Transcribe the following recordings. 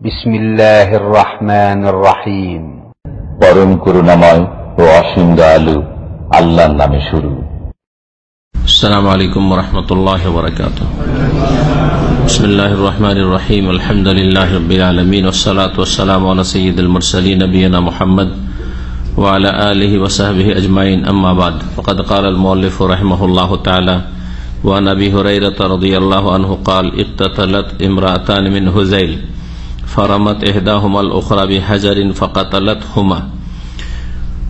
بسم الله الرحمن الرحيم পরম করুণাময় ও অসীম দয়ালু আল্লাহর নামে শুরু السلام عليكم ورحمة الله وبركاته بسم الله الرحمن الرحيم الحمد لله رب العالمين والصلاة والسلام على سيد المرسلين نبينا محمد وعلى آله وصحبه أجمعين أما بعد فقد قال المؤلف رحمه الله تعالى وعن أبي هريرة رضي الله عنه قال اقتتلت امرأتان من هزيل فرمت إحداهما الأخرى بحجر فقتلتهما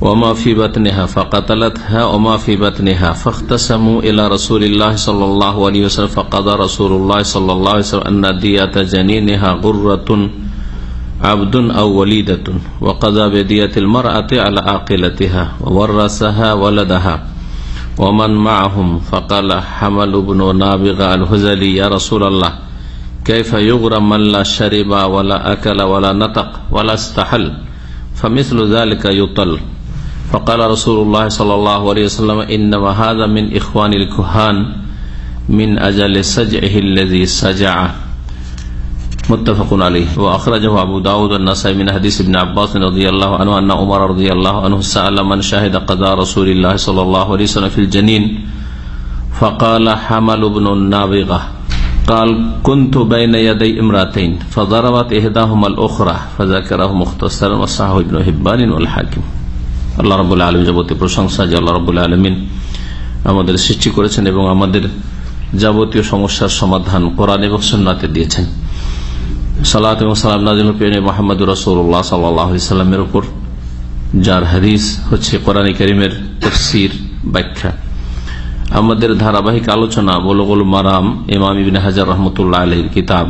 وما في بطنها فقتلتها وما في بطنها فاختصموا إلى رسول الله صلى الله عليه وسلم فقضى رسول الله صلى الله عليه وسلم أن دية جنينها غرة عبد أو وليدة وقضى بدية المرأة على عاقلتها وورثها ولدها ومن معهم فقال حمل بن نابغة الهزلي يا رسول الله كيف يغرم من لا شرب ولا أكل ولا نطق ولا استحل؟ فمثل ذلك يطل. فقال رسول الله صلى الله عليه وسلم إنما هذا من إخوان الكهان من أجل سجعه الذي سجع. متفق عليه. وأخرجه أبو داود النسائي من حديث ابن عباس رضي الله عنه أن عمر رضي الله عنه سأل من شهد قضاء رسول الله صلى الله عليه وسلم في الجنين فقال حمل بن النابغة. قال كنت بين يدي امراتين فضربت إحداهما الأخرى فذكره مختصرا وصحه ابن حبان والحاكم আল্লাহ রবুল্লা আলম যাবতীয় প্রশংসা যে আল্লাহ রবুল্লা আলমিন আমাদের সৃষ্টি করেছেন এবং আমাদের যাবতীয় সমস্যার সমাধান কোরআন এবং সন্নাতে দিয়েছেন সালাত এবং সালাম নাজিম মোহাম্মদ রসৌল্লাহ সাল্লামের উপর যার হাদিস হচ্ছে কোরআন করিমের তফসির ব্যাখ্যা আমাদের ধারাবাহিক আলোচনা বলগুল মারাম ইমাম ইবিন হাজার রহমতুল্লাহ আলহীর কিতাব।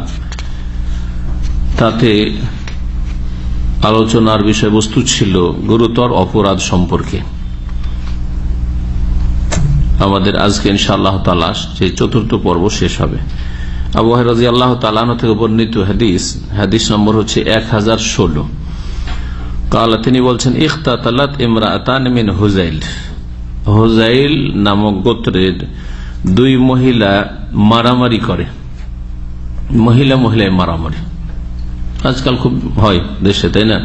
তাতে আলোচনার বিষয়বস্তু ছিল গুরুতর অপরাধ সম্পর্কে। আমাদের আজকে ইনশাআল্লাহ তালা যে চতুর্থ পর্ব শেষ হবে। আবু রাজি আল্লাহ তালানো থেকে বর্ণিত হাদিস হাদিস নম্বর হচ্ছে এক হাজার ষোলো। তিনি বলছেন ইখতা তালাত ইমরাতান মিন হুজাইল। হুজাইল নামক গোত্রের দুই মহিলা মারামারি করে। মহিলা মহিলায় মারামারি। আজকাল খুব হয় দেশে, তাই না?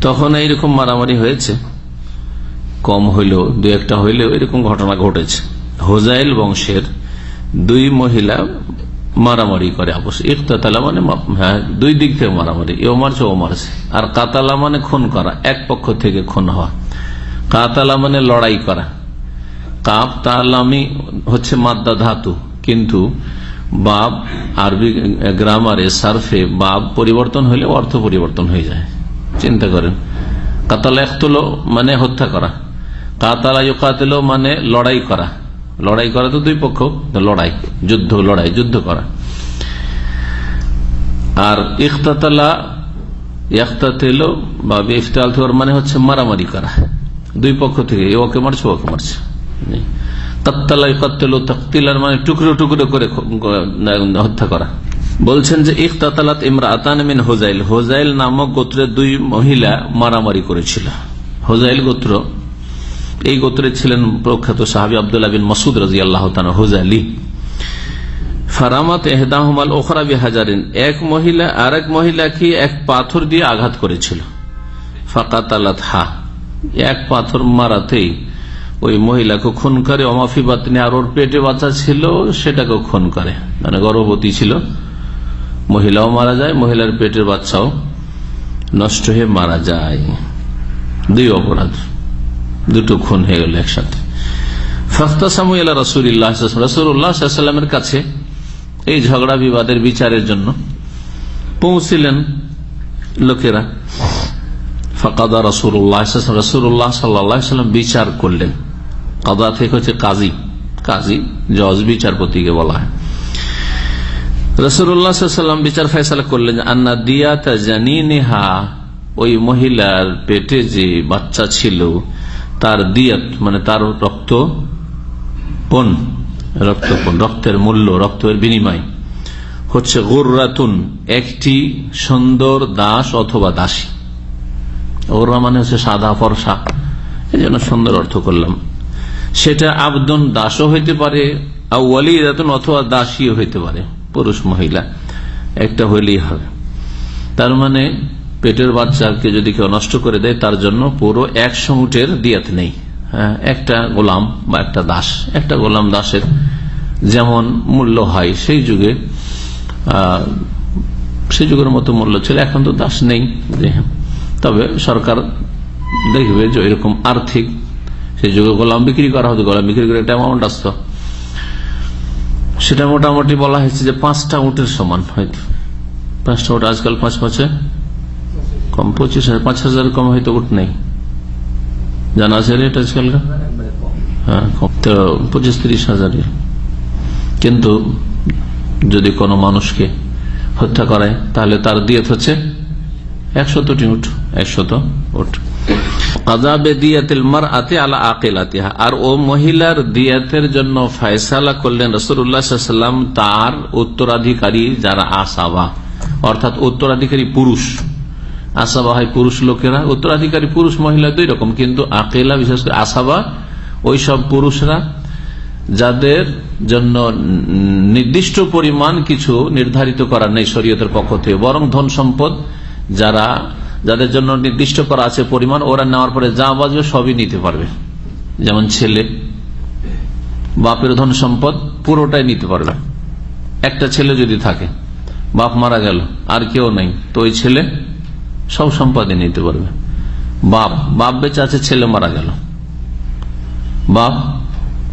তখন এইরকম মারামারি হয়েছে। কম হইলেও, দু একটা হইলেও এরকম ঘটনা ঘটেছে। হোজাইল বংশের দুই মহিলা মারামারি করে আপস ইকতালা মানে হ্যাঁ দুই দিক থেকে মারামারি। এও মারছে ও মারছে আর কাতালা মানে খুন করা। এক পক্ষ থেকে খুন হওয়া। কাতালা মানে লড়াই করা। কাপ তালামি হচ্ছে মাদ্দা ধাতু, কিন্তু বাব আরবি গ্রামারে সার্ফে বাব পরিবর্তন হলে অর্থ পরিবর্তন হয়ে যায়। চিন্তা করেন। কাতালা একতলো মানে হত্যা করা। কাতালা ইকাতেলো মানে লড়াই করা। লড়াই করা তো দুই পক্ষ, লড়াই, যুদ্ধ লড়াই, যুদ্ধ করা। আর ইখতালা ইখতাতেলো বা ইফতাল মানে হচ্ছে মারামারি করা। দুই পক্ষ থেকে ওকে মারছে ওকে মারছে। মানে টুকরো টুকরো করে হত্যা করা। বলছেন যে ইফতালাত ইমরাতান মিন হোজাইল। হোজাইল নামক গোত্রের দুই মহিলা মারামারি করেছিল। হোজাইল গোত্র, এই গোত্রে ছিলেন প্রখ্যাত সাহাবি আবদুল্লাহ বিন মসুদ রাজি আল্লাহ হোজাইলি। ফারামাত এহদাহমাল ওখরা হাজারিন এক মহিলা আর এক মহিলাকে এক পাথর দিয়ে আঘাত করেছিল। ফাকাত হা এক পাথর মারাতেই ওই মহিলাকে খুন করে অমাফি বাতনি আর ওর পেটে বাচ্চা ছিল সেটাকে খুন করে। মানে গর্ভবতী ছিল। মহিলাও মারা যায়, মহিলার পেটের বাচ্চাও নষ্ট হয়ে মারা যায়। দুই অপরাধ। দুটো খুন হয়ে গেল একসাথে। ফখতাসামুল্লাহ রসুল্লাহ রসুল্লাহামের কাছে এই ঝগড়া বিবাদের বিচারের জন্য পৌঁছিলেন লোকেরা। ফকাদা রসুল্লাহ রসুল্লাহ সাল্লাম বিচার করলেন। কাদা থেকে হচ্ছে কাজী। কাজী, জজ, বিচারপতিকে বলা হয়। রসুল্লাহাম বিচার ফেসলা করলেন আন্না দিয়াতা জানি নেহা ওই মহিলার পেটে যে বাচ্চা ছিল, তার দিয়াত মানে তার রক্ত পণ রক্তপণ রক্তের মূল্য, রক্তের বিনিময়, হচ্ছে গোর্রাতুন, একটি সুন্দর দাস অথবা দাসী। ওরা মানে হচ্ছে সাদা ফর্সা। এই জন্য সুন্দর অর্থ করলাম। সেটা আবদন দাসও হইতে পারে অথবা দাসীও হইতে পারে পুরুষ মহিলা। একটা হইলেই হবে। তার মানে পেটের বাচ্চাকে যদি কেউ নষ্ট করে দেয় তার জন্য পুরো একশো উটের দিয়াত নেই। হ্যাঁ, একটা গোলাম বা একটা দাস। একটা গোলাম দাসের যেমন মূল্য হয় সেই যুগে সেই যুগের মতো মূল্য ছিল। এখন তো দাস নেই। তবে সরকার দেখবে যে এরকম আর্থিক সেই যুগে গোলাম বিক্রি করা হতো, গোলাম বিক্রি করে একটা অ্যামাউন্ট আসতো। সেটা মোটামুটি বলা হয়েছে যে পাঁচটা উটের সমান হয়তো। পাঁচটা উট আজকাল পাঁচ পাঁচে কম, পঁচিশ হাজার, পাঁচ হাজার কম হয়তো উঠ নেই। জানা আছে রেট আজকাল? হ্যাঁ। তো পঁচিশ তিরিশ হাজার কিন্তু যদি কোনো মানুষকে হত্যা করায়, তাহলে তার দিয়ত হচ্ছে উঠ একশত উঠ আর ও মহিলার দিয়াতের জন্য ফয়সালা করলেন রসুল্লাহাম তার উত্তরাধিকারী যারা আসাবা। অর্থাৎ উত্তরাধিকারী পুরুষ। আসাবা হয় পুরুষ লোকেরা, উত্তরাধিকারী পুরুষ মহিলা দুই রকম। কিন্তু আকেলা, বিশেষ করে আসাবা ওই সব পুরুষরা যাদের জন্য নির্দিষ্ট পরিমাণ কিছু নির্ধারিত করা নেই শরীয়তের পক্ষ থেকে। বরং ধন সম্পদ যারা যাদের জন্য নির্দিষ্ট করা আছে পরিমাণ, ওরা নেওয়ার পরে যা বাজবে সবই নিতে পারবে। যেমন ছেলে, বাপের ধন সম্পদ পুরোটাই নিতে পারবে। একটা ছেলে যদি থাকে, বাপ মারা গেল, আর কেউ নাই, তো ওই ছেলে সব সম্পদে নিতে পারবে। বাপ বাপ বেঁচে আছে, ছেলে মারা গেল। বাপ,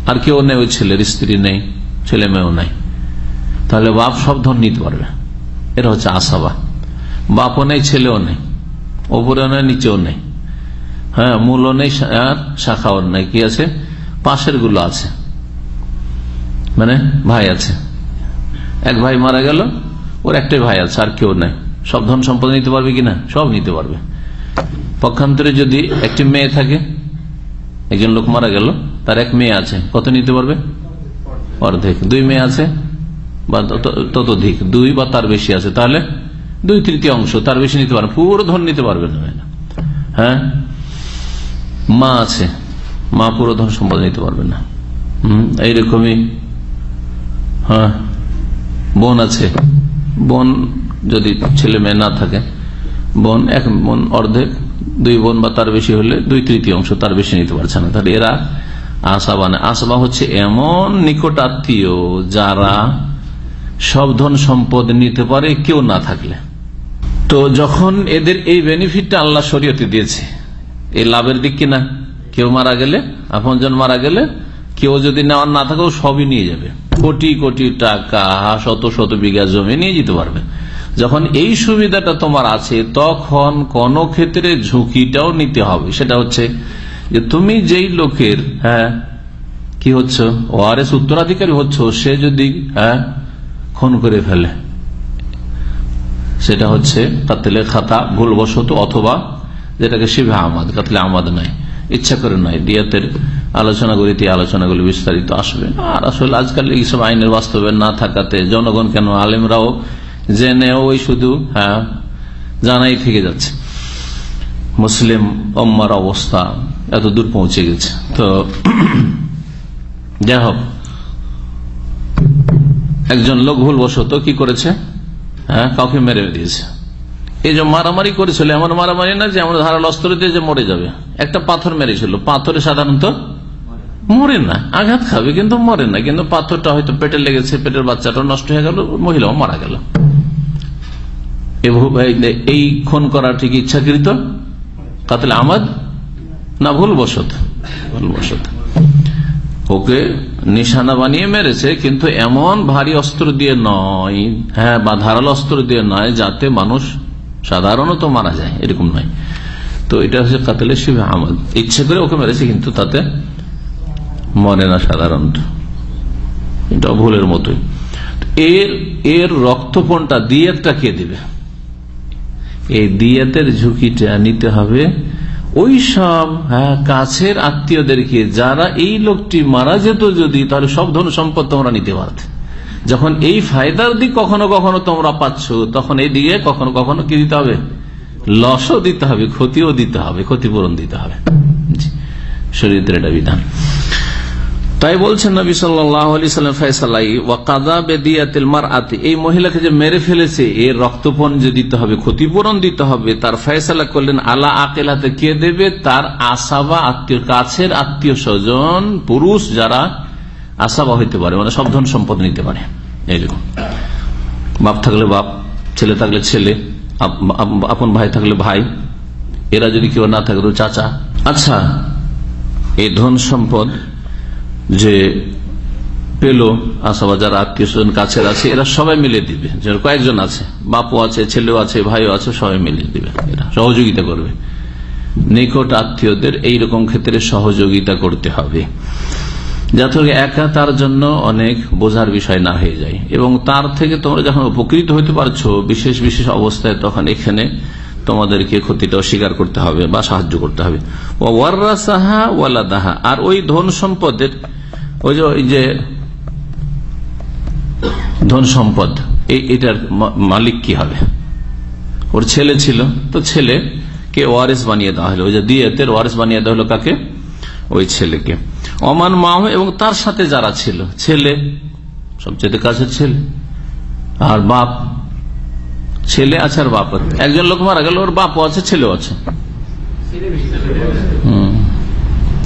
আর কেউ নেই, ওই ছেলের স্ত্রী নেই, ছেলে মেয়েও নাই। তাহলে বাপ সব ধন নিতে পারবে। এটা হচ্ছে আশাবা বাপও নেই, ছেলেও নেই। ওপরেও নেই, নিচেও নেই। হ্যাঁ মূলও নেই আর শাখাও নেই। কি আছে? পাশেরগুলো আছে। মানে ভাই আছে। এক ভাই মারা গেল, ওর একটাই ভাই আছে, আর কেউ নাই। সব ধন সম্পদ নিতে পারবে কিনা সব নিতে পারবে। পক্ষান্তরে যদি একটি মেয়ে থাকে, একজন লোক মারা গেল, তার এক মেয়ে আছে, কত নিতে পারবে? অর্ধেক। দুই মেয়ে আছে, বা ততোধিক। দুই বা তার বেশি আছে, তাহলে দুই তৃতীয় অংশ, তার বেশি নিতে পারবে পুরো ধন নিতে পারবে না হ্যাঁ? মা আছে, মা পুরো ধন সম্পদ নিতে পারবে না। হম? এইরকমই। হ্যাঁ? বোন আছে। বোন যদি ছেলে মেয়ে না থাকে, বোন এক বোন অর্ধেক, দুই বোন বা তার বেশি হলে দুই তৃতীয় অংশ তার বেশি নিতে পারছে না। তাহলে এরা আসাবা না আসাবা হচ্ছে এমন নিকট আত্মীয় যারা সব ধন সম্পদ নিতে পারে কেউ না থাকলে। তো যখন এদের এই বেনিফিটটা আল্লাহ শরীয়তে দিয়েছে, এই লাভের দিক কিনা? কেউ মারা গেলে, আপনজন মারা গেলে, কেউ যদি নেওয়ার না থাকে সবই নিয়ে যাবে। কোটি কোটি টাকা, শত শত বিঘা জমি নিয়ে যেতে পারবে। যখন এই সুবিধাটা তোমার আছে, তখন কোন ক্ষেত্রে ঝুঁকিটাও নিতে হবে। সেটা হচ্ছে যে তুমি যেই লোকের হ্যাঁ কি হচ্ছে? ওআরএস উত্তরাধিকারী হচ্ছ, সে যদি হ্যাঁ খুন করে ফেলে সেটা হচ্ছে কাতলে খাতা, ভুলবশত অথবা যেটাকে শিবে আমাদ, কাতলে আমাদ নয় ইচ্ছা করে নয় দিয়াতের আলোচনাগুলিতে আলোচনাগুলি বিস্তারিত আসবে। আর আসলে আজকাল এইসব আইনের বাস্তবে না থাকাতে জনগণ কেন আলেমরাও জেনেও ওই শুধু হ্যাঁ জানাই থেকে যাচ্ছে। মুসলিম অম্মার অবস্থা এত দূর পৌঁছে গেছে। তো যাই হোক, একজন লোক ভুলবশত কি করেছে? কাউকে মেরে দিয়েছে। এই যে মারামারি করেছিল, এমন মারামারি না যে আমরা ধারাল অস্ত্র দিয়ে যে মরে যাবে। একটা পাথর মেরেছিল। পাথরে সাধারণত মরে না। আঘাত খাবে, কিন্তু মরে না। কিন্তু পাথরটা হয়তো পেটে লেগেছে, পেটের বাচ্চাটা নষ্ট হয়ে গেল, মহিলাও মারা গেল। এই খুন করা ঠিক ইচ্ছাকৃত? কাতলে আমাদ না ভুল বসত ভুল বসত ওকে নিশানা বানিয়ে মেরেছে, কিন্তু এমন ভারী অস্ত্র দিয়ে নয় হ্যাঁ বা ধারাল অস্ত্র দিয়ে নয়, যাতে মানুষ সাধারণত মারা যায়, এরকম নয়। তো এটা হচ্ছে কাতলে শিবে আহমদ ইচ্ছে করে ওকে মেরেছে, কিন্তু তাতে মরে না সাধারণত। এটা ভুলের মতোই। এর এর রক্তপণটা দিয়েতটা কে দিবে? এই দিয়েতের ঝুঁকিটা নিতে হবে ওই সব হ্যাঁ কাছের আত্মীয়দেরকে, যারা এই লোকটি মারা যেত যদি, তাহলে সব ধন সম্পদ তোমরা নিতে পারত। যখন এই ফায়দার দিক কখনো কখনো তোমরা পাচ্ছ, তখন এই দিকে কখনো কখনো কি দিতে হবে? লসও দিতে হবে, ক্ষতিও দিতে হবে, ক্ষতিপূরণ দিতে হবে। শরীরের এটা বিধান। তাই বলছেন নবী সাল্লাম ফেসালাই ওয়াকাদা বেদিয়াতিল মার আতি এই মহিলাকে যে মেরে ফেলেছে, এর রক্তপণ যে দিতে হবে, ক্ষতিপূরণ দিতে হবে, তার ফয়সালা করলেন, আলা আকেলাতে কে দেবে? তার আসাবা, আত্মীয়, কাছের আত্মীয় স্বজন, পুরুষ যারা আসাবা হইতে পারে মানে সব ধন সম্পদ নিতে পারে। এইরকম বাপ থাকলে বাপ, ছেলে থাকলে ছেলে আপন ভাই থাকলে ভাই, এরা যদি কেউ না থাকে তো চাচা। আচ্ছা এই ধন সম্পদ যে পেল আসাবা যারা আত্মীয় স্বজন, কাছের আছে, এরা সবাই মিলে দিবে। কয়েকজন আছে বাপু আছে, ছেলেও আছে, ভাইও আছে, সবাই মিলে দিবে। এরা সহযোগিতা করবে। নিকট আত্মীয়দের এইরকম ক্ষেত্রে সহযোগিতা করতে হবে। যাতে একা তার জন্য অনেক বোঝার বিষয় না হয়ে যায়। এবং তার থেকে তোমরা যখন উপকৃত হইতে পারছ, বিশেষ বিশেষ অবস্থায় তখন এখানে তোমাদেরকে ক্ষতিটা অস্বীকার করতে হবে বা সাহায্য করতে হবে। ওয়ার্রাসাহা ওয়ালাদাহা। আর ওই ধন সম্পদের ওই যে ওই যে ধন সম্পদ এটার মালিক কি হবে? ওর ছেলে ছিল, তো ছেলে কে ওয়ারেস বানিয়ে দেওয়া হলো। ওই যে দিয়েতের ওয়ারেস বানিয়ে দেওয়া হলো কাকে? ওই ছেলেকে। অমান মাহ এবং তার সাথে যারা ছিল, ছেলে, সবচেয়ে কাছের ছেলে, আর বাপ। ছেলে আছে আর বাপ আছে। একজন লোক মারা গেল, ওর বাপও আছে, ছেলেও আছে।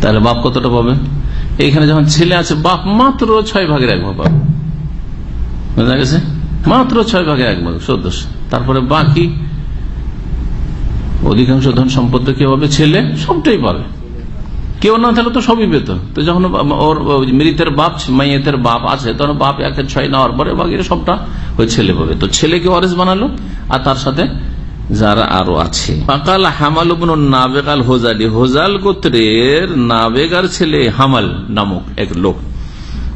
তাহলে বাপ কতটা পাবে? এইখানে যখন ছেলে আছে, বাপ মাত্র ছয় ভাগের এক ভাগ বোঝা গেছে? মাত্র ছয় ভাগের এক ভাগ সদস্য তারপরে বাকি অধিকাংশ ধন সম্পদ কেউ হবে ছেলে সবটাই পাবে। কেউ না থাকলে তো সবই পেত। তো যখন ওর মৃতের বাপ, মাইয়েতের বাপ আছে, তখন বাপ এক ছয় নেওয়ার পরে বাকি সবটা ওই ছেলে পাবে। তো ছেলেকে ওয়ারেস বানালো, আর তার সাথে যারা আরও আছে। পাকাল হামাল নাবেগ আল হোজালি হোজাল গোত্রের নাবেগার ছেলে হামাল নামক এক লোক।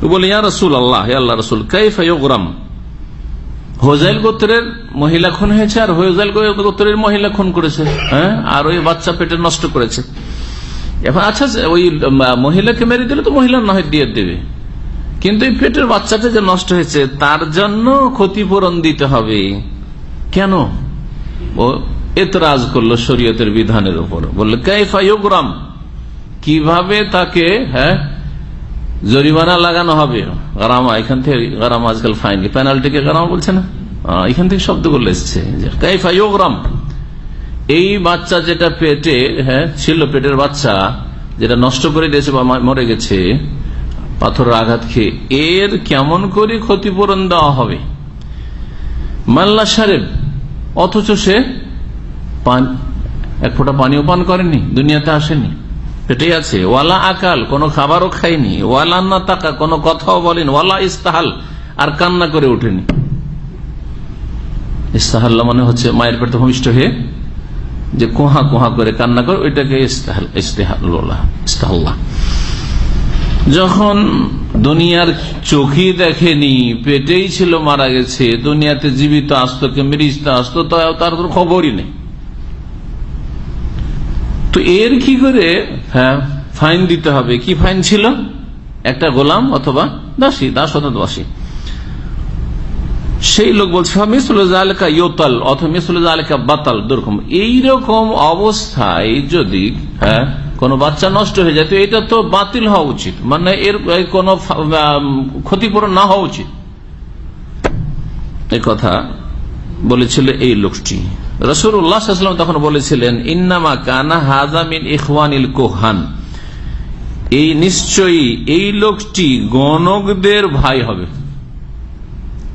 বলে, ইয়া রসুল আল্লাহ আল্লাহ রসুল কাইফাইগ্রাম হোজাইল গোত্রের মহিলা খুন হয়েছে আর হোজাইল গোত্রের মহিলা খুন করেছে হ্যাঁ? আর ওই বাচ্চা পেটে নষ্ট করেছে। এখন আচ্ছা ওই মহিলাকে মেরে দিলে তো মহিলা না দিয়ে দেবে। কিন্তু এই পেটের বাচ্চাটা যে নষ্ট হয়েছে, তার জন্য ক্ষতিপূরণ দিতে হবে। কেন? ও এতরাজ করল শরীয়তের বিধানের উপর। বলল কাইফাইগ্রাম কীভাবে তাকে হ্যাঁ জরিমানা লাগানো হবে? গারামা, এখান থেকে গারামা আজকাল ফাইন পেনাল্টিকে গারামা বলছে না? এখান থেকে শব্দগুলো এসছে কাইফাইগ্রাম এই বাচ্চা যেটা পেটে হ্যাঁ ছিল পেটের বাচ্চা, যেটা নষ্ট করে দিয়েছে বা মরে গেছে, পাথরের আঘাত খেয়ে, এর কেমন করে ক্ষতিপূরণ দেওয়া হবে? মাল্লা সারেব অথচ সে এক ফোঁটা পানিও পান করেনি, দুনিয়াতে আসেনি। পেটেই আছে। ওয়ালা আকাল, কোন খাবারও খায়নি। ওয়ালা না তাকা কোন কথাও বলেন। ওয়ালা ইস্তাহাল, আর কান্না করে উঠেনি ইস্তাহাল্লা মানে হচ্ছে মায়ের পেটে ভূমিষ্ঠ হয়ে যে কোহা কোহা করে কান্না করে, ওইটাকে ইস্তাহাল্লাহ। যখন দুনিয়ার চোখই দেখেনি, পেটেই ছিল মারা গেছে, দুনিয়াতে জীবিত আসতো কে মৃত আসতো তার তো খবরই নেই। তো এর কি করে হ্যাঁ ফাইন দিতে হবে? কি ফাইন ছিল? একটা গোলাম অথবা দাসী দাস অথবা দাসী। সেই লোক বলছে ইয়োতাল অথবা বাতাল এইরকম অবস্থায় যদি হ্যাঁ কোন বাচ্চা নষ্ট হয়ে যায়, তো এটা তো বাতিল হওয়া উচিত। মানে এর কোন ক্ষতিপূরণ না হওয়া উচিত। এই কথা বলেছিল এই লোকটি। রসুল্লাহাম তখন বলেছিলেন, ইন্নামা কানা হাজামিন ইখওয়ানিল কোহান এই নিশ্চয়ই এই লোকটি গণকদের ভাই হবে।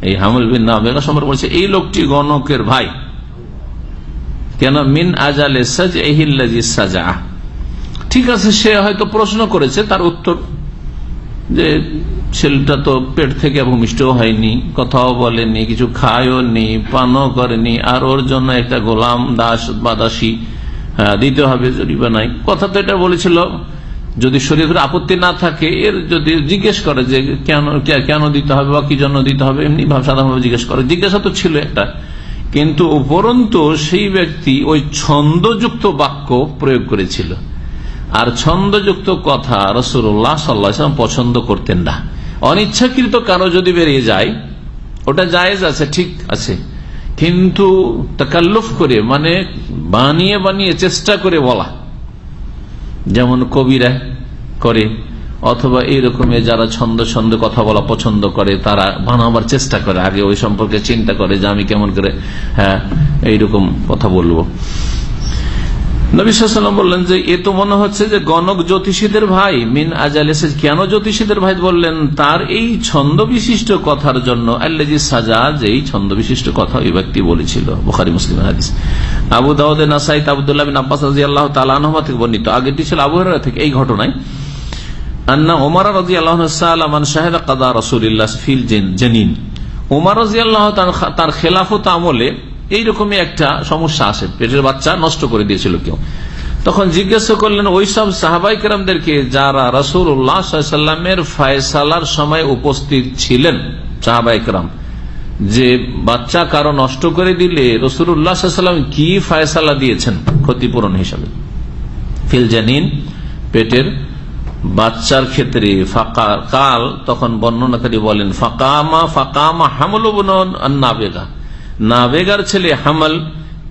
এই হামুল বিন নাবেগা সম্পর্কে বলছে, এই লোকটি গণকের ভাই। কেন? মিন আজালে সাজ এহিল্লাজি সাজা ঠিক আছে, সে হয়তো প্রশ্ন করেছে, তার উত্তর যে ছেলেটা তো পেট থেকে ভূমিষ্ঠ হয়নি, কথাও বলেনি, কিছু খায়ও নি, পানও করেনি, আর ওর জন্য একটা গোলাম দাস বা দাসী দিতে হবে জরিবা নাই। কথা তো এটা বলেছিল, যদি শরীরের আপত্তি না থাকে, এর যদি জিজ্ঞেস করে যে কেন কেন দিতে হবে বা কি জন্য দিতে হবে, এমনি সাধারণভাবে জিজ্ঞেস করে। জিজ্ঞাসা তো ছিল একটা, কিন্তু উপরন্তু সেই ব্যক্তি ওই ছন্দযুক্ত বাক্য প্রয়োগ করেছিল। আর ছন্দযুক্ত কথা রসুল্লাহ সাল্লাম পছন্দ করতেন না। অনিচ্ছাকৃত কারও যদি বেরিয়ে যায়, ওটা জায়েজ আছে, ঠিক আছে। কিন্তু তাকাল্লুফ করে মানে বানিয়ে বানিয়ে চেষ্টা করে বলা, যেমন কবিরা করে, অথবা এইরকমই যারা ছন্দ ছন্দ কথা বলা পছন্দ করে, তারা বানাবার চেষ্টা করে, আগে ওই সম্পর্কে চিন্তা করে যে আমি কেমন করে হ্যাঁ এইরকম কথা বলব। নবিসাল্লাম বললেন যে, এ তো মনে হচ্ছে যে গণক জ্যোতিষীদের ভাই, মিন আজাল কেন জ্যোতিষীদের ভাই বললেন, তার এই ছন্দ বিশিষ্ট কথার জন্য আল্লাজি সাজা যে এই ছন্দ বিশিষ্ট কথা ওই ব্যক্তি বলেছিল। বুখারি, মুসলিম হাদিস। আবু দাউদে নাসাইত আবদুল্লাহ বিন আব্বাস রাজি আল্লাহ তালানহমা থেকে বর্ণিত। আগেটি ছিল আবু থেকে এই ঘটনায়। আন্না ওমর রাজি আল্লাহ সালামান শাহেদ কাদা রসুল্লাহ ফিল জেনিন। ওমর রাজি আল্লাহ তার খেলাফত আমলে এইরকমই একটা সমস্যা আসে পেটের বাচ্চা নষ্ট করে দিয়েছিল কেউ। তখন জিজ্ঞাসা করলেন, ওইসব সাহাবাই কেরামদেরকে যারা রসুল উল্লাহামের ফয়সালার সময় উপস্থিত ছিলেন, সাহাবাই কেরাম, যে বাচ্চা কারও নষ্ট করে দিলে রসুল উল্লাহাম কি ফায়সালা দিয়েছেন ক্ষতিপূরণ হিসাবে? ফিলজানিন পেটের বাচ্চার ক্ষেত্রে ফাঁকা কাল, তখন বর্ণনাকারী বলেন, ফাঁকামা ফাঁকামা হামল নাবেগা নাবেগার ছেলে হামাল,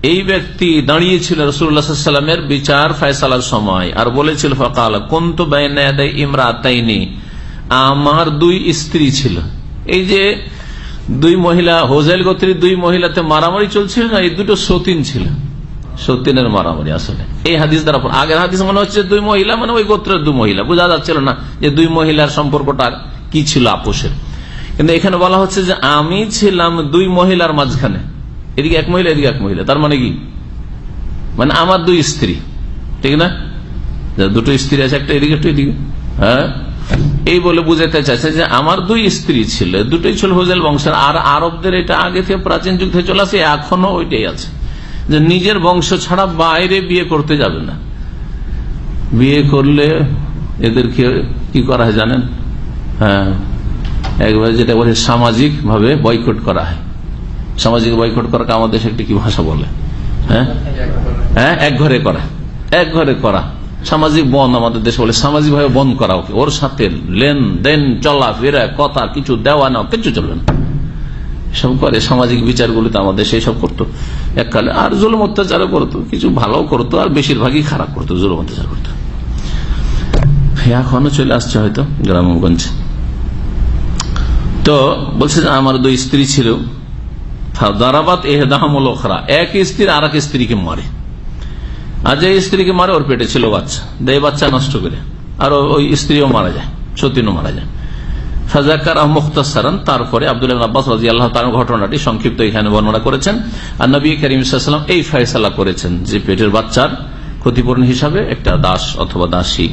এই ব্যক্তি দাঁড়িয়েছিল রসুল্লাহামের বিচার ফয়সালার সময় আর বলেছিল, ফকাল কোন তো ইমরাতাইনি। আমার দুই স্ত্রী ছিল। এই যে দুই মহিলা হোজেল গোত্রীর দুই মহিলাতে মারামারি চলছিল না, এই দুটো সতীন ছিল। সতীনের মারামারি আসলে। এই হাদিস দ্বারা আগের হাদিস মনে হচ্ছে দুই মহিলা মানে ওই গোত্রের দুই মহিলা। বোঝা যাচ্ছিল না যে দুই মহিলার সম্পর্কটা কি ছিল আপোষের। কিন্তু এখানে বলা হচ্ছে যে আমি ছিলাম দুই মহিলার মাঝখানে। এদিকে এক মহিলা, এদিকে এক মহিলা। তার মানে কি? মানে আমার দুই স্ত্রী। ঠিক না? দুটো স্ত্রী আছে, একটা এদিকে একটা এদিকে। হ্যাঁ? এই বলে বুঝাতে চাইছে যে আমার দুই স্ত্রী ছিল, দুটোই ছিল হোজেল বংশের, আর আরবদের এটা আগে থেকে প্রাচীন যুগ থেকে চলে আসে, এখনও ওইটাই আছে। যে নিজের বংশ ছাড়া বাইরে বিয়ে করতে যাবে না। বিয়ে করলে এদেরকে কি করা হয় জানেন? হ্যাঁ একবার যেটা বলে সামাজিক ভাবে বয়কট করা হয়। সামাজিক বয়কট করাকে আমাদের দেশে একটি কি ভাষা বলে? হ্যাঁ? হ্যাঁ? এক ঘরে করা। এক ঘরে করা। সামাজিক বন আমাদের দেশে বলে সামাজিক ভাবে বন্ধ করা ওকে। ওর সাথে লেনদেন চলা ফেরা কথা কিছু দেওয়া না কিছু চলবে না। সব করে। সামাজিক বিচারগুলিতে আমাদের সেই সব করতো। এককালে আর জুলুম অত্যাচারও করতো, কিছু ভালো করতো, আর বেশিরভাগই খারাপ করতো, জুলুম অত্যাচার করতো। এখনও চলে আসছে হয়তো গ্রামগঞ্জে। তো বলছে আমার দুই স্ত্রী ছিল। দারাবাত এহদাহমল ওখরা এক স্ত্রী আর এক স্ত্রীকে মারে। আর যে স্ত্রীকে মারে, ওর পেটে ছিল বাচ্চা। দেয় বাচ্চা নষ্ট করে। আর ওই স্ত্রীও মারা যায়, সতীনও মারা যায়। তারপরে তার ঘটনাটি সংক্ষিপ্ত এখানে বর্ণনা করেছেন। আর নবী করিম সাল্লাম এই ফয়সালা করেছেন যে পেটের বাচ্চার ক্ষতিপূরণ হিসাবে একটা দাস অথবা দাসী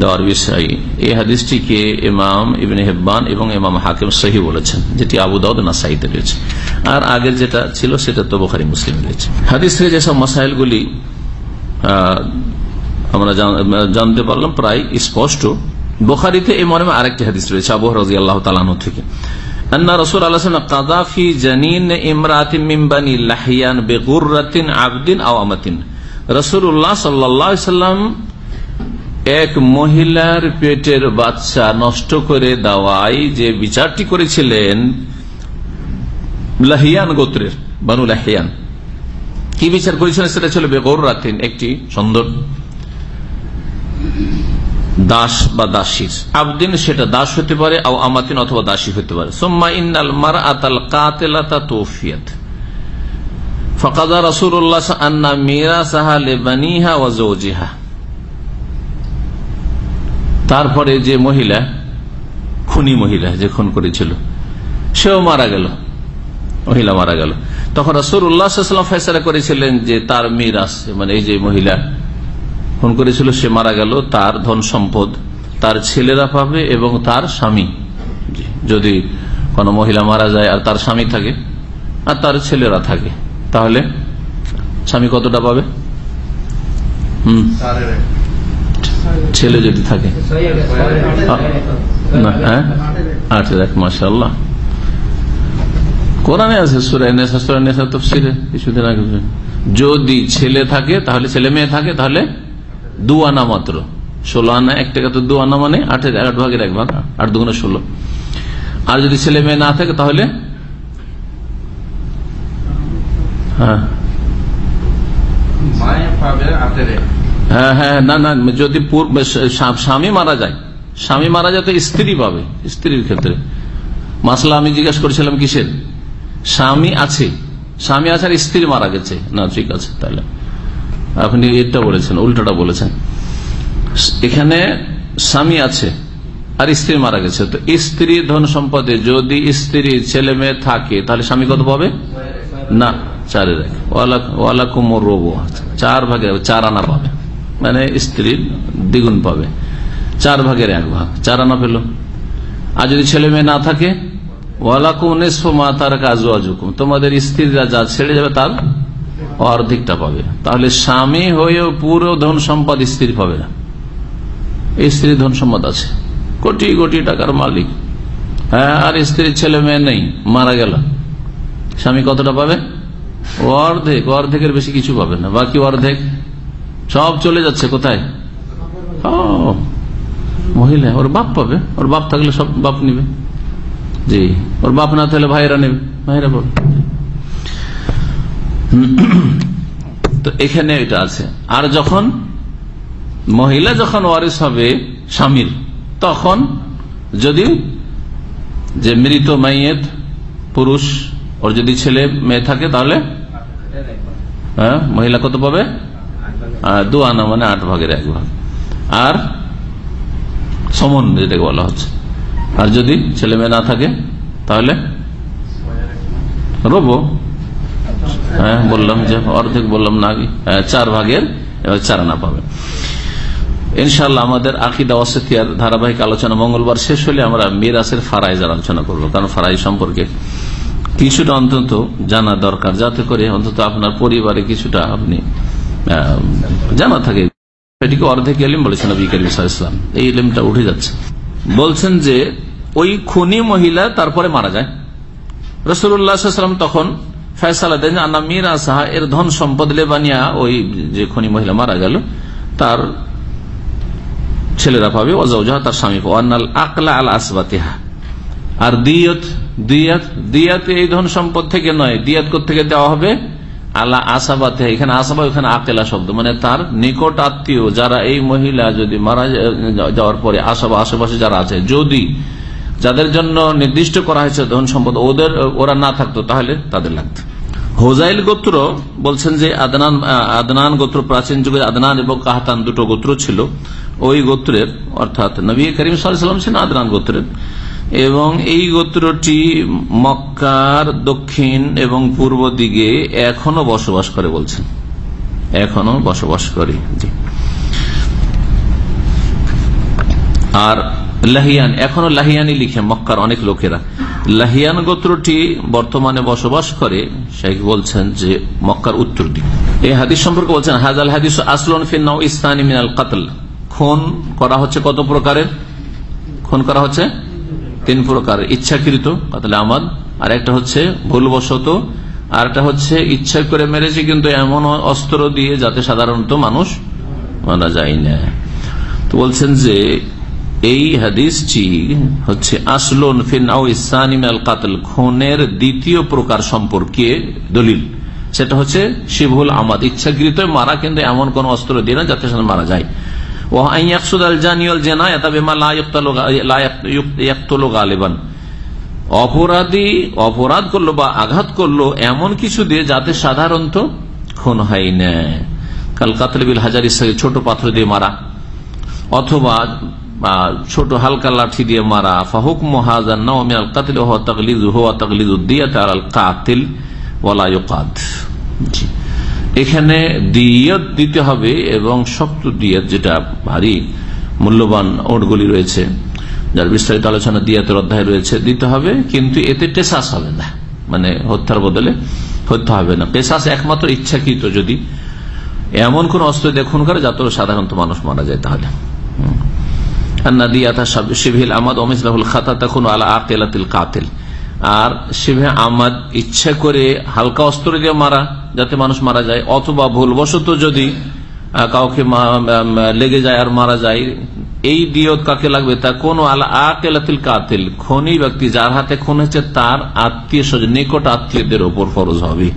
দেওয়ার বিষয়। এই হাদিসটিকে ইমাম ইবিন হেব্বান এবং ইমাম হাকিম সহি বলেছেন, যেটি আবু দাউদ নাসাইতে রয়েছে। আর আগের যেটা ছিল, সেটা তো বোখারি মুসলিম রয়েছে। হাদিস থেকে যেসব মাসাইলগুলি আমরা জানতে পারলাম, প্রায় স্পষ্ট। বোখারিতে এই মর্মে আরেকটি হাদিস রয়েছে, আবু রাজি আল্লাহ তালানো থেকে। আন্না কাদাফি লাহিয়ান আওয়ামাতিন রসুল্লাহ সাল্লাম এক মহিলার পেটের বাচ্চা নষ্ট করে দেওয়াই যে বিচারটি করেছিলেন লাহিয়ান গোত্রের, বানু লাহিয়ান। কি বিচার করেছিলেন সেটা ছিল বেগর রাতিন একটি সুন্দর দাস বা দাসীর। আবদিন সেটা দাস হতে পারে আমাতিন অথবা দাসী হতে পারে। সোম্মা ইন্নাল মার আতাল কাতেলাতা তৌফিয়াত। ফকাদা রসুল্লাহ আন্না মিরা সাহা লেবানিহা ওয়াজিহা তারপরে যে মহিলা, খুনি মহিলা যে খুন করেছিল, সেও মারা গেল, মহিলা মারা গেল। তখন রসুর উল্লাহাম ফেসলা করেছিলেন যে তার মিরাস মানে এই যে মহিলা খুন করেছিল, সে মারা গেল, তার ধন সম্পদ তার ছেলেরা পাবে এবং তার স্বামী। যদি কোন মহিলা মারা যায় আর তার স্বামী থাকে, আর তার ছেলেরা থাকে, তাহলে স্বামী কতটা পাবে? হম। ছেলে যদি থাকে। হ্যাঁ? মাসা কোরআনে আছে তফসিরে কিছুদিন আগে। যদি ছেলে থাকে, তাহলে ছেলে মেয়ে থাকে, তাহলে দু আনা মাত্র। ষোলো আনা, এক টাকা তো দু আনা মানে আটের আট ভাগের এক ভাগ, আট দুগুণে ষোলো। আর যদি ছেলে মেয়ে না থাকে, তাহলে? হ্যাঁ। হ্যাঁ না না, যদি স্বামী মারা যায়, স্বামী মারা যেত স্ত্রী পাবে, স্ত্রীর ক্ষেত্রে। মাসলা আমি জিজ্ঞাসা করেছিলাম কিসের? স্বামী আছে স্বামী আছে আর স্ত্রী মারা গেছে। না, ঠিক আছে, তাহলে। আপনি এটা বলেছেন, উল্টাটা বলেছেন। এখানে স্বামী আছে আর স্ত্রী মারা গেছে, তো স্ত্রী ধন সম্পদে যদি স্ত্রী ছেলে মেয়ে থাকে, তাহলে স্বামী কত পাবে? না চারে রাখে ওয়ালা কুমোর রোবো চার ভাগে চার আনা পাবে। মানে স্ত্রীর দ্বিগুণ পাবে। চার ভাগের এক ভাগ। চার আনা পেল আর যদি ছেলে মেয়ে না থাকে তোমাদের স্ত্রীরা যা ছেড়ে যাবে, তার অর্ধেকটা পাবে। তাহলে স্বামী হয়েও পুরো ধন সম্পদ স্ত্রী পাবে না। স্ত্রীর ধন সম্পদ আছে। কোটি কোটি টাকার মালিক। হ্যাঁ আর স্ত্রীর ছেলে মেয়ে নেই, মারা গেল। স্বামী কতটা পাবে? অর্ধেক। অর্ধেকের বেশি কিছু পাবে না। বাকি অর্ধেক সব চলে যাচ্ছে কোথায়? মহিলা, ওর বাপ পাবে। ওর বাপ থাকলে সব বাপ নিবে। জি, ওর বাপ না থাকলে ভাইরা নেবে। ভাইরা পাবে তো এখানে এটা আছে। আর যখন মহিলা যখন ওয়ারিস হবে, স্বামীর, তখন যদি যে মৃত মাইয়েত পুরুষ, ওর যদি ছেলে, মেয়ে থাকে, তাহলে? হ্যাঁ মহিলা কত পাবে? দু আনা মানে আট ভাগের এক ভাগ। আর সমন, যেটাকে বলা হচ্ছে। আর যদি ছেলে মেয়ে না থাকে, তাহলে রবো। হ্যাঁ বললাম যে অর্ধেক বললাম না চার ভাগের চার আনা পাবে। ইনশাল্লাহ আমাদের আকিদা, অসেতিয়ার ধারাবাহিক আলোচনা মঙ্গলবার শেষ হলে আমরা মিরাসের ফারাইজার আলোচনা করব। কারণ ফারাই সম্পর্কে কিছুটা অন্তত জানা দরকার। যাতে করে অন্তত আপনার পরিবারে কিছুটা আপনি জানা থাকে। এটিকে অর্ধেক এলিম বলেছেন নবী করিম ইসলাম এই এলিমটা উঠে যাচ্ছে। বলছেন যে, ওই খুনি মহিলা তারপরে মারা যায়। রসুল্লাহাম তখন দেন আন্না মিরা সাহা, এর ধন সম্পদ লেবানিয়া। ওই যে খনি মহিলা মারা গেল, তার ছেলেরা পাবে অজাউজাহা তার স্বামী আকলা আল আসবাতিহা। আর দিয়ত, দিয়াত দিয়াত এই ধন সম্পদ থেকে নয়, দিয়াত থেকে দেওয়া হবে? আল্লাহ আসাবাতে এখানে আসাবা ওখানে আকেলা শব্দ। মানে তার নিকট আত্মীয়, যারা এই মহিলা যদি মারা যাওয়ার পরে আসাবা, আশেপাশে যারা আছে, যদি যাদের জন্য নির্দিষ্ট করা হয়েছে ধন সম্পদ, ওদের, ওরা না থাকতো, তাহলে তাদের লাগতো। হোজাইল গোত্র বলছেন যে আদনান আদনান গোত্র, প্রাচীন যুগে আদনান এবং কাহাতান দুটো গোত্র ছিল। ওই গোত্রের, অর্থাৎ নবী করিম সাল্লাম ছিলেন আদনান গোত্রের। এবং এই গোত্রটি মক্কার দক্ষিণ এবং পূর্ব দিকে এখনও বসবাস করে বলছেন। এখনও বসবাস করে আর লাহিয়ান, এখনও লাহিয়ানি লিখে, মক্কার অনেক লোকেরা। লাহিয়ান গোত্রটি বর্তমানে বসবাস করে, শেখ বলছেন যে মক্কার উত্তর দিক। এই হাদিস সম্পর্কে বলছেন, হাজাল হাদিস আসলন ফিন্না ইসলানী মিনাল কাতল। খুন করা হচ্ছে কত প্রকারের? খুন করা হচ্ছে তিন প্রকার ইচ্ছাকৃত, কাতলে আমাদ আর একটা হচ্ছে ভুলবশত আর একটা হচ্ছে ইচ্ছা করে মেরেছে কিন্তু এমন অস্ত্র দিয়ে যাতে সাধারণত মানুষ মারা যায় না। তো বলছেন যে এই হাদিসটি হচ্ছে আসলন ফিনাউ ইসানিম আল কাতল, খুনের দ্বিতীয় প্রকার সম্পর্কে দলিল। সেটা হচ্ছে শিবহুল আমাদ, ইচ্ছাকৃত মারা কিন্তু এমন কোন অস্ত্র দিয়ে না যাতে সাধারণ মারা যায়। ও আইয়াকসুদ আল জানিয়াল জেনা এতাবেমা লাইয়াক্তলো গালেবান। অপরাধী, অপরাধ করল বা আঘাত করল এমন কিছু দিয়ে যাতে সাধারণত খুন হয় না। কাল কাতলবিল হাজার ছোট পাথর দিয়ে মারা। অথবা ছোট হালকা লাঠি দিয়ে মারা। ফাহুক মহাজান নাল কাতিল হওয়া তকলিদ হওয়া তকলিদ উদ্দিয়াত আল কাতিল ওয়ালায়ুকাদ জি। এখানে দিয়ত দিতে হবে এবং শক্ত দিয়ত যেটা ভারী মূল্যবান ওটগুলি রয়েছে, যার বিস্তারিত আলোচনা দিয়াতের অধ্যায় রয়েছে, দিতে হবে, কিন্তু এতে টেসাস হবে না। মানে হত্যার বদলে হত্যা হবে না। পেশাস একমাত্র ইচ্ছাকৃত যদি এমন কোন অস্ত্র দেখুন করে যাতে সাধারণত মানুষ মারা যায় তাহলে। আর শিবে আমাদ ইচ্ছা করে হালকা অস্ত্র দিয়ে মারা, যাতে মানুষ মারা যায়, অথবা ভুলবশত যদি কাউকে লেগে যায় আর মারা যায়, এই দিয়ত কাকে লাগবে? তা কোন কাতিল, খনি ব্যক্তি যার হাতে খুন হয়েছে, তার আত্মীয় স্বজন, নিকট আত্মীয়দের ওপর ফরজ হবে।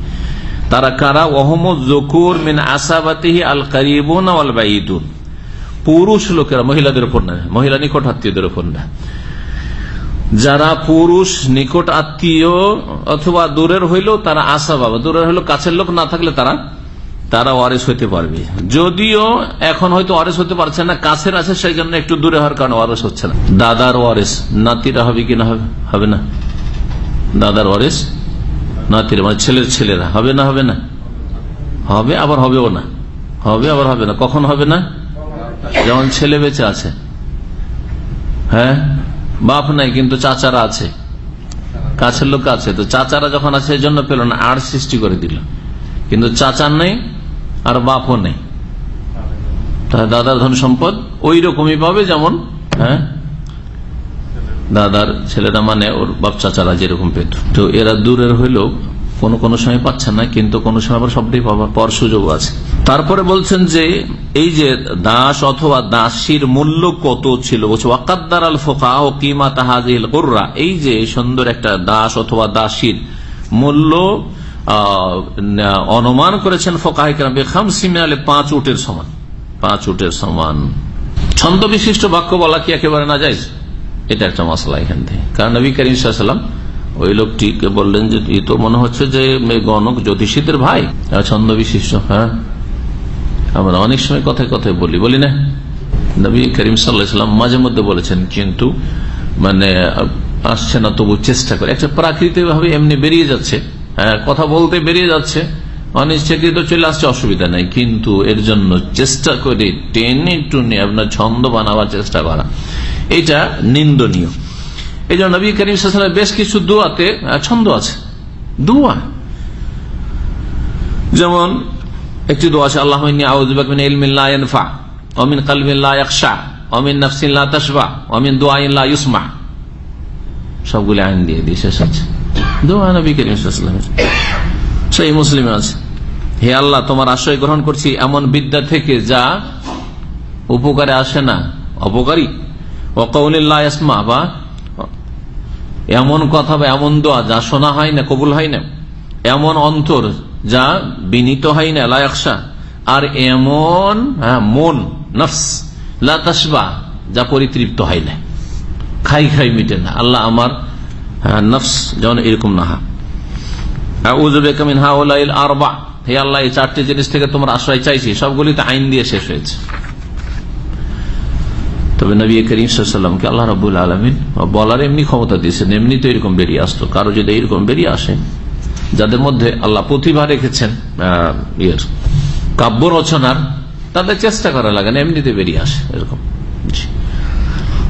তারা কারা? ওহমদ জকুর মিন আসাবাতিহি আল কারিবুন আল পুরুষ লোকেরা, মহিলাদের উপর না, মহিলা নিকট আত্মীয়দের উপর না। যারা পুরুষ, নিকট আত্মীয় অথবা দূরের হইলেও তারা আশা বাবা দূরের হইলেও কাছের লোক না থাকলে তারা তারা ওয়ারেস হইতে পারবে। যদিও এখন হয়তো ওয়ারেস হতে পারছে না, কাছের আছে সেই জন্য একটু দূরে হওয়ার কারণে ওয়ারেস হচ্ছে না। দাদার ওয়ারেস, নাতিরা হবে কি না হবে? না। দাদার ওয়ারেস, নাতিরা মানে ছেলের ছেলেরা, হবে না হবে না? হবে, আবার হবেও না। হবে, আবার হবে না। কখন হবে না? যেমন ছেলে বেঁচে আছে। হ্যাঁ? বাপ নাই, কিন্তু চাচারা আছে। কাছের লোক আছে, তো চাচারা যখন আছে এই জন্য পেল না আর সৃষ্টি করে দিল। কিন্তু চাচার নেই, আর বাপও নেই। দাদার ধন সম্পদ ওই রকমই পাবে যেমন হ্যাঁ? দাদার ছেলেরা মানে ওর বাপ চাচারা যেরকম পেত। তো এরা দূরের হইলেও কোন কোন সময় পাচ্ছে না, কিন্তু কোন সময় আবার সবটাই পর সুযোগ আছে। তারপরে বলছেন যে, এই যে দাস অথবা দাসীর মূল্য কত ছিল? বলছে, ওয়াকাদ্দার আল ফোকা ও কিমা তাহাজিল কোর্রা এই যে সুন্দর একটা দাস অথবা দাসীর মূল্য অনুমান করেছেন ফোকাহিকরাম বেখাম সিমিনালে পাঁচ উটের সমান। পাঁচ উটের সমান। ছন্দ বিশিষ্ট বাক্য বলা কি একেবারে না যায় এটা একটা মশলা এখান থেকে। কারণ নবী করিম সাল্লাম ওই লোকটিকে বললেন যে তো মনে হচ্ছে যে গণক জ্যোতিষীদের ভাই। ছন্দ বিশিষ্ট হ্যাঁ? আমরা অনেক সময় কথায় কথায় বলি বলি না? নবী করিম সাল্লাহাম মাঝে মধ্যে বলেছেন, কিন্তু মানে আসছে না, তবু চেষ্টা করে। একটা প্রাকৃতিক ভাবে এমনি বেরিয়ে যাচ্ছে হ্যাঁ? কথা বলতে বেরিয়ে যাচ্ছে। অনিচ্ছাকৃত চলে আসছে, অসুবিধা নাই। কিন্তু এর জন্য চেষ্টা করে টেনে টুনে আপনার ছন্দ বানাবার চেষ্টা করা। এটা নিন্দনীয়। এই জন্য নবী করিম বেশ কিছু দোয়াতে ছন্দ আছে। দোয়া। যেমন, একটি দোয়া আছে, আল্লাহ অমিন কালমিল্লা অমিন নফসিল্লা তসবা অমিন দোয়াইল্লা ইউসমা। সবগুলি আইন দিয়ে দিয়ে শেষ আছে দোয়া নবী করিম সেই মুসলিম আছে। হে আল্লাহ, তোমার আশ্রয় গ্রহণ করছি এমন বিদ্যা থেকে যা উপকারে আসে না। অপকারী। অকৌলিল্লা ইসমা বা এমন কথা বা এমন দোয়া যা শোনা হয় না, কবুল হয় না, এমন অন্তর যা বিনীত হয় না লায়কসা আর এমন মন, নফস লাতসবা যা পরিতৃপ্ত হয় না। খাই খাই, মিটে না। আল্লাহ আমার নফস যেমন এরকম না আরবা। হে আল্লাহ, এই চারটি জিনিস থেকে তোমার আশ্রয় চাইছি। সবগুলিতে আইন দিয়ে শেষ হয়েছে। তবে নবী করিম সাল্লামকে আল্লাহ রাবুল আলমিন বলার এমনি ক্ষমতা দিয়েছেন এমনি তো এরকম বেরিয়ে আসতো। কারও যদি এরকম বেরিয়ে আসে, যাদের মধ্যে আল্লাহ প্রতিভা রেখেছেন ইয়ের কাব্য রচনার, তাদের চেষ্টা করা লাগে না, এমনিতে বেরিয়ে আসে, এরকম।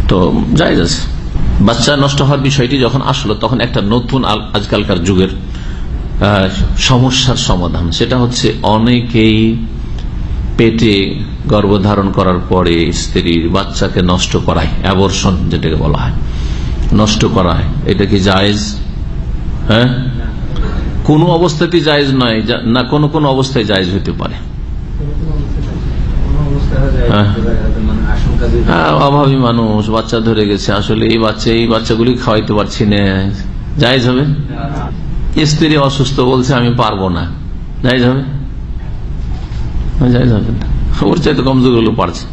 তো যাই যাচ্ছে বাচ্চা নষ্ট হওয়ার বিষয়টি যখন আসলো, তখন একটা নতুন আজকালকার যুগের সমস্যার সমাধান। সেটা হচ্ছে অনেকেই পেটে গর্ভধারণ করার পরে স্ত্রীর বাচ্চাকে নষ্ট করায় অ্যাবর্ষণ যেটাকে বলা হয়। নষ্ট করায়। এটা কি জায়েজ? হ্যাঁ? কোন অবস্থাতেই জায়েজ নয় না, কোন কোন অবস্থায় জায়েজ হতে পারে। অভাবী মানুষ, বাচ্চা ধরে গেছে, আসলে এই বাচ্চা, এই বাচ্চাগুলি খাওয়াইতে পারছি না। জায়েজ হবে? স্ত্রী অসুস্থ বলছে, আমি পারব না। জায়েজ হবে? ওর চাইতে কমজোর হলো পারছে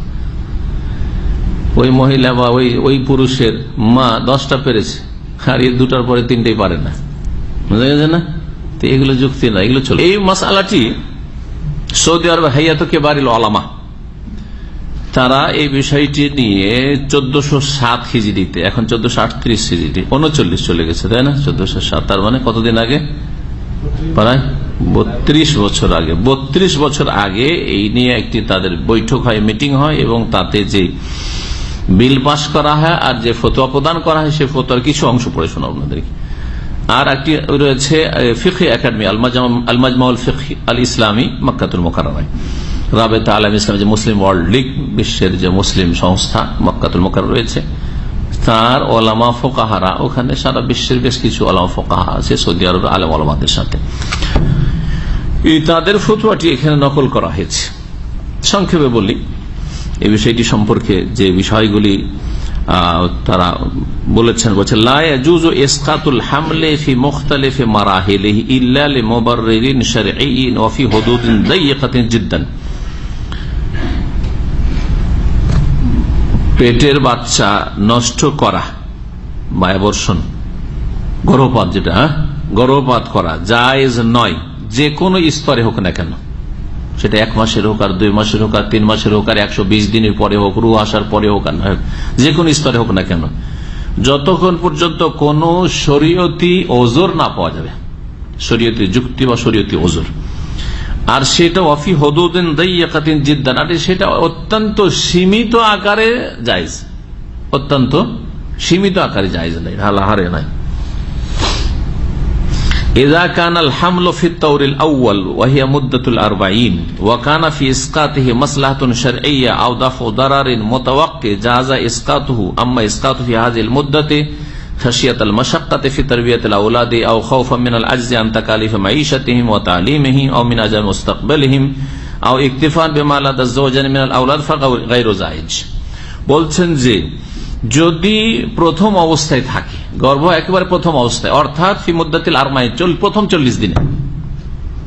ওই মহিলা বা ওই ওই পুরুষের মা দশটা পেরেছে, আর এই দুটার পরে তিনটেই পারে না। বুঝা গেছে না তো এগুলো যুক্তি না, এগুলো চলে। এই মশালাটি সৌদি আরব হাইয়াত কে বাড়িল আলামা তারা এই বিষয়টি নিয়ে চোদ্দশো সাত হিজড়িতে, এখন চোদ্দশো আটত্রিশ হিজড়ি উনচল্লিশ চলে গেছে, তাই না? চোদ্দশো সাত, তার মানে কতদিন আগে? প্রায় বত্রিশ বছর আগে, বত্রিশ বছর আগে এই নিয়ে একটি তাদের বৈঠক হয়, মিটিং হয় এবং তাতে যে বিল পাশ করা হয় আর যে ফতোয়া প্রদান করা হয়, সে ফতোয়ার কিছু অংশ পড়ে শোনা আপনাদেরকে। আর একটি রয়েছে ফিকি একাডেমি আলমাজমাউল ফিকি আল ইসলামী মক্কাতুল মোকারামায় রাবেতা আলম ইসলাম যে মুসলিম ওয়ার্ল্ড লীগ, বিশ্বের যে মুসলিম সংস্থা মক্কাতুল মোকার রয়েছে, তার ওলামা ফোকাহারা, ওখানে সারা বিশ্বের বেশ কিছু ওলামা ফোকাহা আছে সৌদি আরব আলম আলমাদের সাথে। তাদের ফতুয়াটি এখানে নকল করা হয়েছে। সংক্ষেপে বলি, এই বিষয়টি সম্পর্কে যে বিষয়গুলি তারা বলেছেন বলছে হামলে ফি ইল্লা পেটের বাচ্চা নষ্ট করা বা গর্ভপাত যেটা হ্যাঁ? গর্ভপাত করা জায়েজ নয়। যে কোনো স্তরে হোক না কেন, সেটা এক মাসের হোক আর দুই মাসের হোক আর তিন মাসের হোক আর একশো বিশ দিনের পরে হোক রু আসার পরে হোক আর যে কোনো স্তরে হোক না কেন, যতক্ষণ পর্যন্ত কোন শরীয়তি ওজোর না পাওয়া যাবে, শরীয়তি যুক্তি বা শরীয়তি ওজোর, আর সেটা অফি হদুদিন দাইয়াকাতিন জিদ্দান, আর সেটা অত্যন্ত সীমিত আকারে জায়জ, অত্যন্ত সীমিত আকারে জায়জ নাই, হালাহারে নাই। إذا كان الحمل في الطور الأول وهي مدة الأربعين وكان في إسقاطه مصلحة شرعية أو دفع ضرر متوقع جاز إسقاطه أما إسقاطه في هذه المدة خشية المشقة في تربية الأولاد أو خوفا من العجز عن تكاليف معيشتهم وتعليمهم أو من أجل مستقبلهم أو اكتفاء بما لدى الزوجين من الأولاد فغير زائج বলছেন যে যদি প্রথম অবস্থায় থাকে, গর্ভ একেবারে প্রথম অবস্থায়, অর্থাৎ ফিমুদ্দাতিল আরমাই প্রথম চল্লিশ দিনে।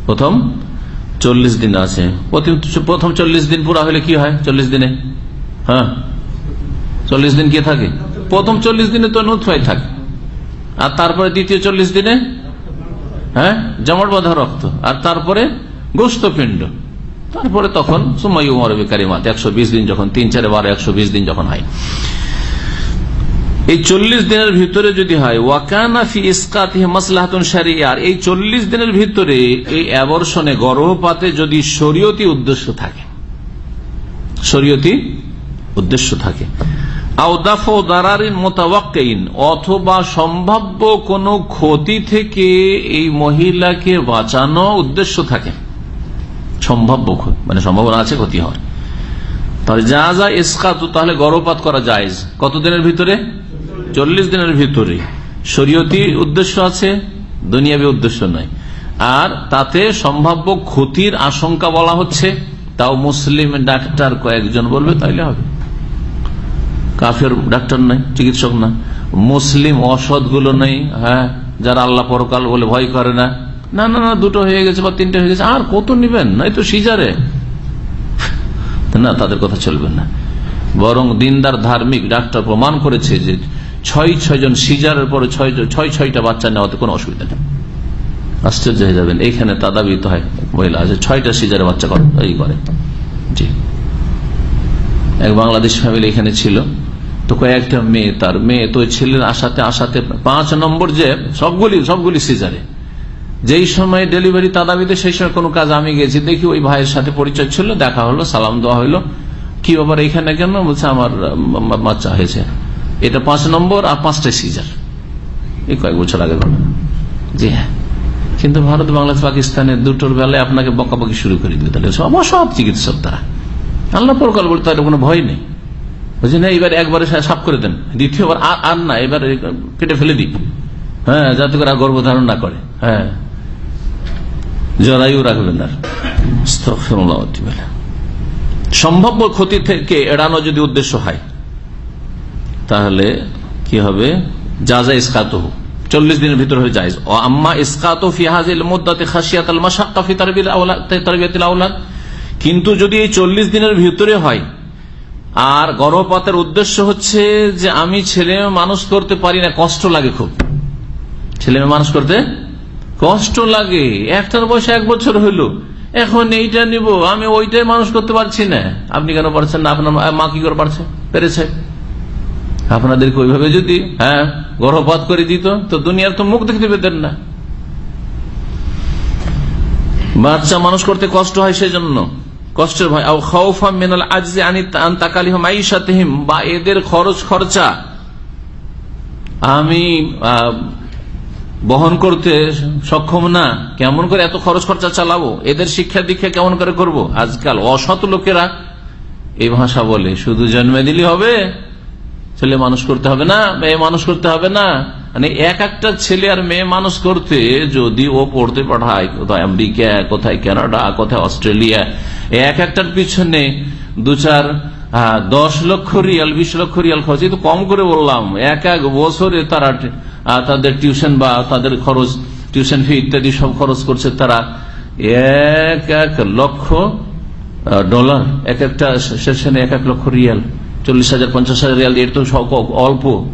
প্রথম চল্লিশ দিন আছে। প্রথম- চল্লিশ দিন পুরা হলে কি হয়? চল্লিশ দিনে। হ্যাঁ। চল্লিশ দিন কি থাকে? প্রথম চল্লিশ দিনে তো নুৎফাই থাকে। আর তারপরে দ্বিতীয় চল্লিশ দিনে? হ্যাঁ? জমাট বাঁধা রক্ত। আর তারপরে গোস্ত পিণ্ড তারপরে তখন সময় উমর বিকারিমাত একশো বিশ দিন যখন, তিন চারে বারো, একশো দিন যখন হয়। এই চল্লিশ দিনের ভিতরে যদি হয় ওয়াকানাফি ইসকাতি মাসলাহাতুন সারিয়ার এই চল্লিশ দিনের ভিতরে এই অ্যাবর্ষণে গর্ভপাতে যদি শরীয়তি উদ্দেশ্য থাকে, শরীয়তি উদ্দেশ্য থাকে অথবা সম্ভাব্য কোনো ক্ষতি থেকে এই মহিলাকে বাঁচানো উদ্দেশ্য থাকে, সম্ভাব্য মানে সম্ভাবনা আছে ক্ষতি হওয়ার। তাহলে যা যা ইস্কাত, তাহলে গর্ভপাত করা যায় কতদিনের ভিতরে? চল্লিশ দিনের ভিতরে শরীয়তি উদ্দেশ্য আছে, দুনিয়াবী উদ্দেশ্য নয় আর তাতে সম্ভাব্য ক্ষতির আশঙ্কা বলা হচ্ছে, তাও মুসলিম ডাক্তার কয়েকজন বলবে, তাইলে হবে। কাফের ডাক্তার নাই, চিকিৎসক না। মুসলিম অসৎ গুলো নেই হ্যাঁ যারা আল্লাহ পরকাল বলে ভয় করে না। না না না, দুটো হয়ে গেছে বা তিনটে হয়ে গেছে, আর কত নিবেন? নাই তো সিজারে। না, তাদের কথা চলবে না। বরং দিনদার ধার্মিক ডাক্তার প্রমাণ করেছে যে ছয় ছয় জন সিজারের পরে ছয় ছয়, ছয়টা বাচ্চা নেওয়াতে কোনো অসুবিধা নেই। আশ্চর্য হয়ে যাবেন এইখানে তাদাবিত হয় মহিলা আছে ছয়টা সিজারের বাচ্চা করে এই করে। জি। এক বাংলাদেশ ফ্যামিলি এখানে ছিল, তো কয়েকটা মেয়ে তার, মেয়ে তো ছিলেন আসাতে আসাতে পাঁচ নম্বর যে সবগুলি সবগুলি সিজারে। যেই সময় ডেলিভারি তাদাবিতে, সেই সময় কোনো কাজ আমি গেছি, দেখি ওই ভাইয়ের সাথে পরিচয় ছিল, দেখা হলো, সালাম দেওয়া হলো। কি ব্যাপার এখানে কেন? বলছে, আমার বাচ্চা হয়েছে। এটা পাঁচ নম্বর আর পাঁচটা সিজার। এই কয়েক বছর আগে ঘটনা। জি হ্যাঁ। কিন্তু ভারত, বাংলাদেশ, পাকিস্তানের দুটোর বেলায় আপনাকে বকাবকি শুরু করে দিবে তাহলে। সব সব চিকিৎসক তারা। আল্লাহ পরকাল বলতে তাদের কোনো ভয় নেই। বলছি, না, এবার একবারে সাফ করে দেন। দ্বিতীয়বার আর না, এবার কেটে ফেলে দিই হ্যাঁ যাতে করে গর্ভধারণ না করে। হ্যাঁ। জরায়ু রাখবেন আর। সম্ভাব্য ক্ষতি থেকে এড়ানো যদি উদ্দেশ্য হয় তাহলে কি হবে? যা যা ইস্কাত চল্লিশ দিনের ভিতরে হয়ে যায় ও আম্মা ইস্কাত ফিহাজিল মুদ্দাতে খাসিয়াত আল মাশাক্কা ফি তারবিয়াতিল আওলাদ। কিন্তু যদি এই চল্লিশ দিনের ভিতরে হয়, আর গর্ভপাতের উদ্দেশ্য হচ্ছে যে আমি ছেলে মানুষ করতে পারি না, কষ্ট লাগে খুব। ছেলে মানুষ করতে কষ্ট লাগে। একটার বয়সে এক বছর হইল। এখন এইটা নিব, আমি ওইটাই মানুষ করতে পারছি না। আপনি কেন পারছেন না? আপনার মা কি করে পারছে? পেরেছে। আপনাদেরকে ওইভাবে যদি হ্যাঁ গর্ভপাত করে দিত, তো দুনিয়ার তো মুখ দেখতে পেতেন না। বাচ্চা মানুষ করতে কষ্ট হয় সেই জন্য কষ্টের আনি বা এদের খরচ খরচা। আমি বহন করতে সক্ষম না। কেমন করে এত খরচ খরচা চালাবো? এদের শিক্ষা দীক্ষা কেমন করে করব? আজকাল অসৎ লোকেরা এই ভাষা বলে। শুধু জন্মে দিলে হবে ছেলে মানুষ করতে হবে না, মেয়ে মানুষ করতে হবে না। মানে এক একটা ছেলে আর মেয়ে মানুষ করতে যদি ও পড়তে পাঠায়, কোথায় আমেরিকা, কোথায় কানাডা, কোথায় অস্ট্রেলিয়া, এক একটার পিছনে দু চার দশ লক্ষ রিয়াল, বিশ লক্ষ রিয়াল খরচ। তো কম করে বললাম, এক এক বছরে তারা তাদের টিউশন বা তাদের খরচ, টিউশন ফি ইত্যাদি সব খরচ করছে তারা। এক এক লক্ষ ডলার, এক একটা সেশনে এক এক লক্ষ রিয়াল। চল্লিশ হাজার, পঞ্চাশ হাজার রিয়াল এর তো অল্প।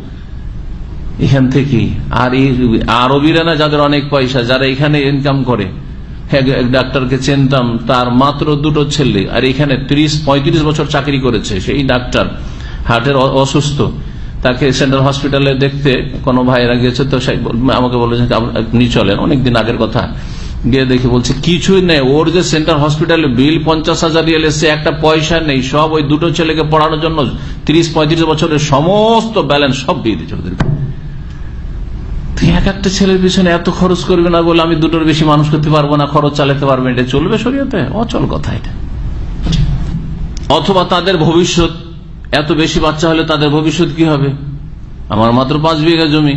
এখান থেকে। আর এই আরবিরা না যাদের অনেক পয়সা, যারা এখানে ইনকাম করে ডাক্তারকে চিনতাম, তার মাত্র দুটো ছেলে। আর এখানে ত্রিশ, পঁয়ত্রিশ বছর চাকরি করেছে সেই ডাক্তার। হার্টের অসুস্থ। তাকে সেন্ট্রাল হসপিটালে দেখতে কোনো ভাইরা গেছে, তো আমাকে আপ- আপনি চলেন, অনেকদিন আগের কথা। গিয়ে দেখে বলছে, কিছুই নেই। ওর যে সেন্ট্রাল হসপিটালে বিল পঞ্চাশ হাজার রিয়াল এসছে, একটা পয়সা নেই। সব ওই দুটো ছেলেকে পড়ানোর জন্য তিরিশ, পঁয়ত্রিশ বছরের সমস্ত ব্যালেন্স সব দিয়ে দিচ্ছে ওদেরকে। তুই এক একটা ছেলের পিছনে এত খরচ করবে না বলে আমি দুটোর বেশি মানুষ করতে পারব না, খরচ চালাতে পারব এটা চলবে শরীয়তে? অচল কথা এটা। অথবা তাদের ভবিষ্যৎ, এত বেশি বাচ্চা হলে তাদের ভবিষ্যৎ কি হবে? আমার মাত্র পাঁচ বিঘা জমি।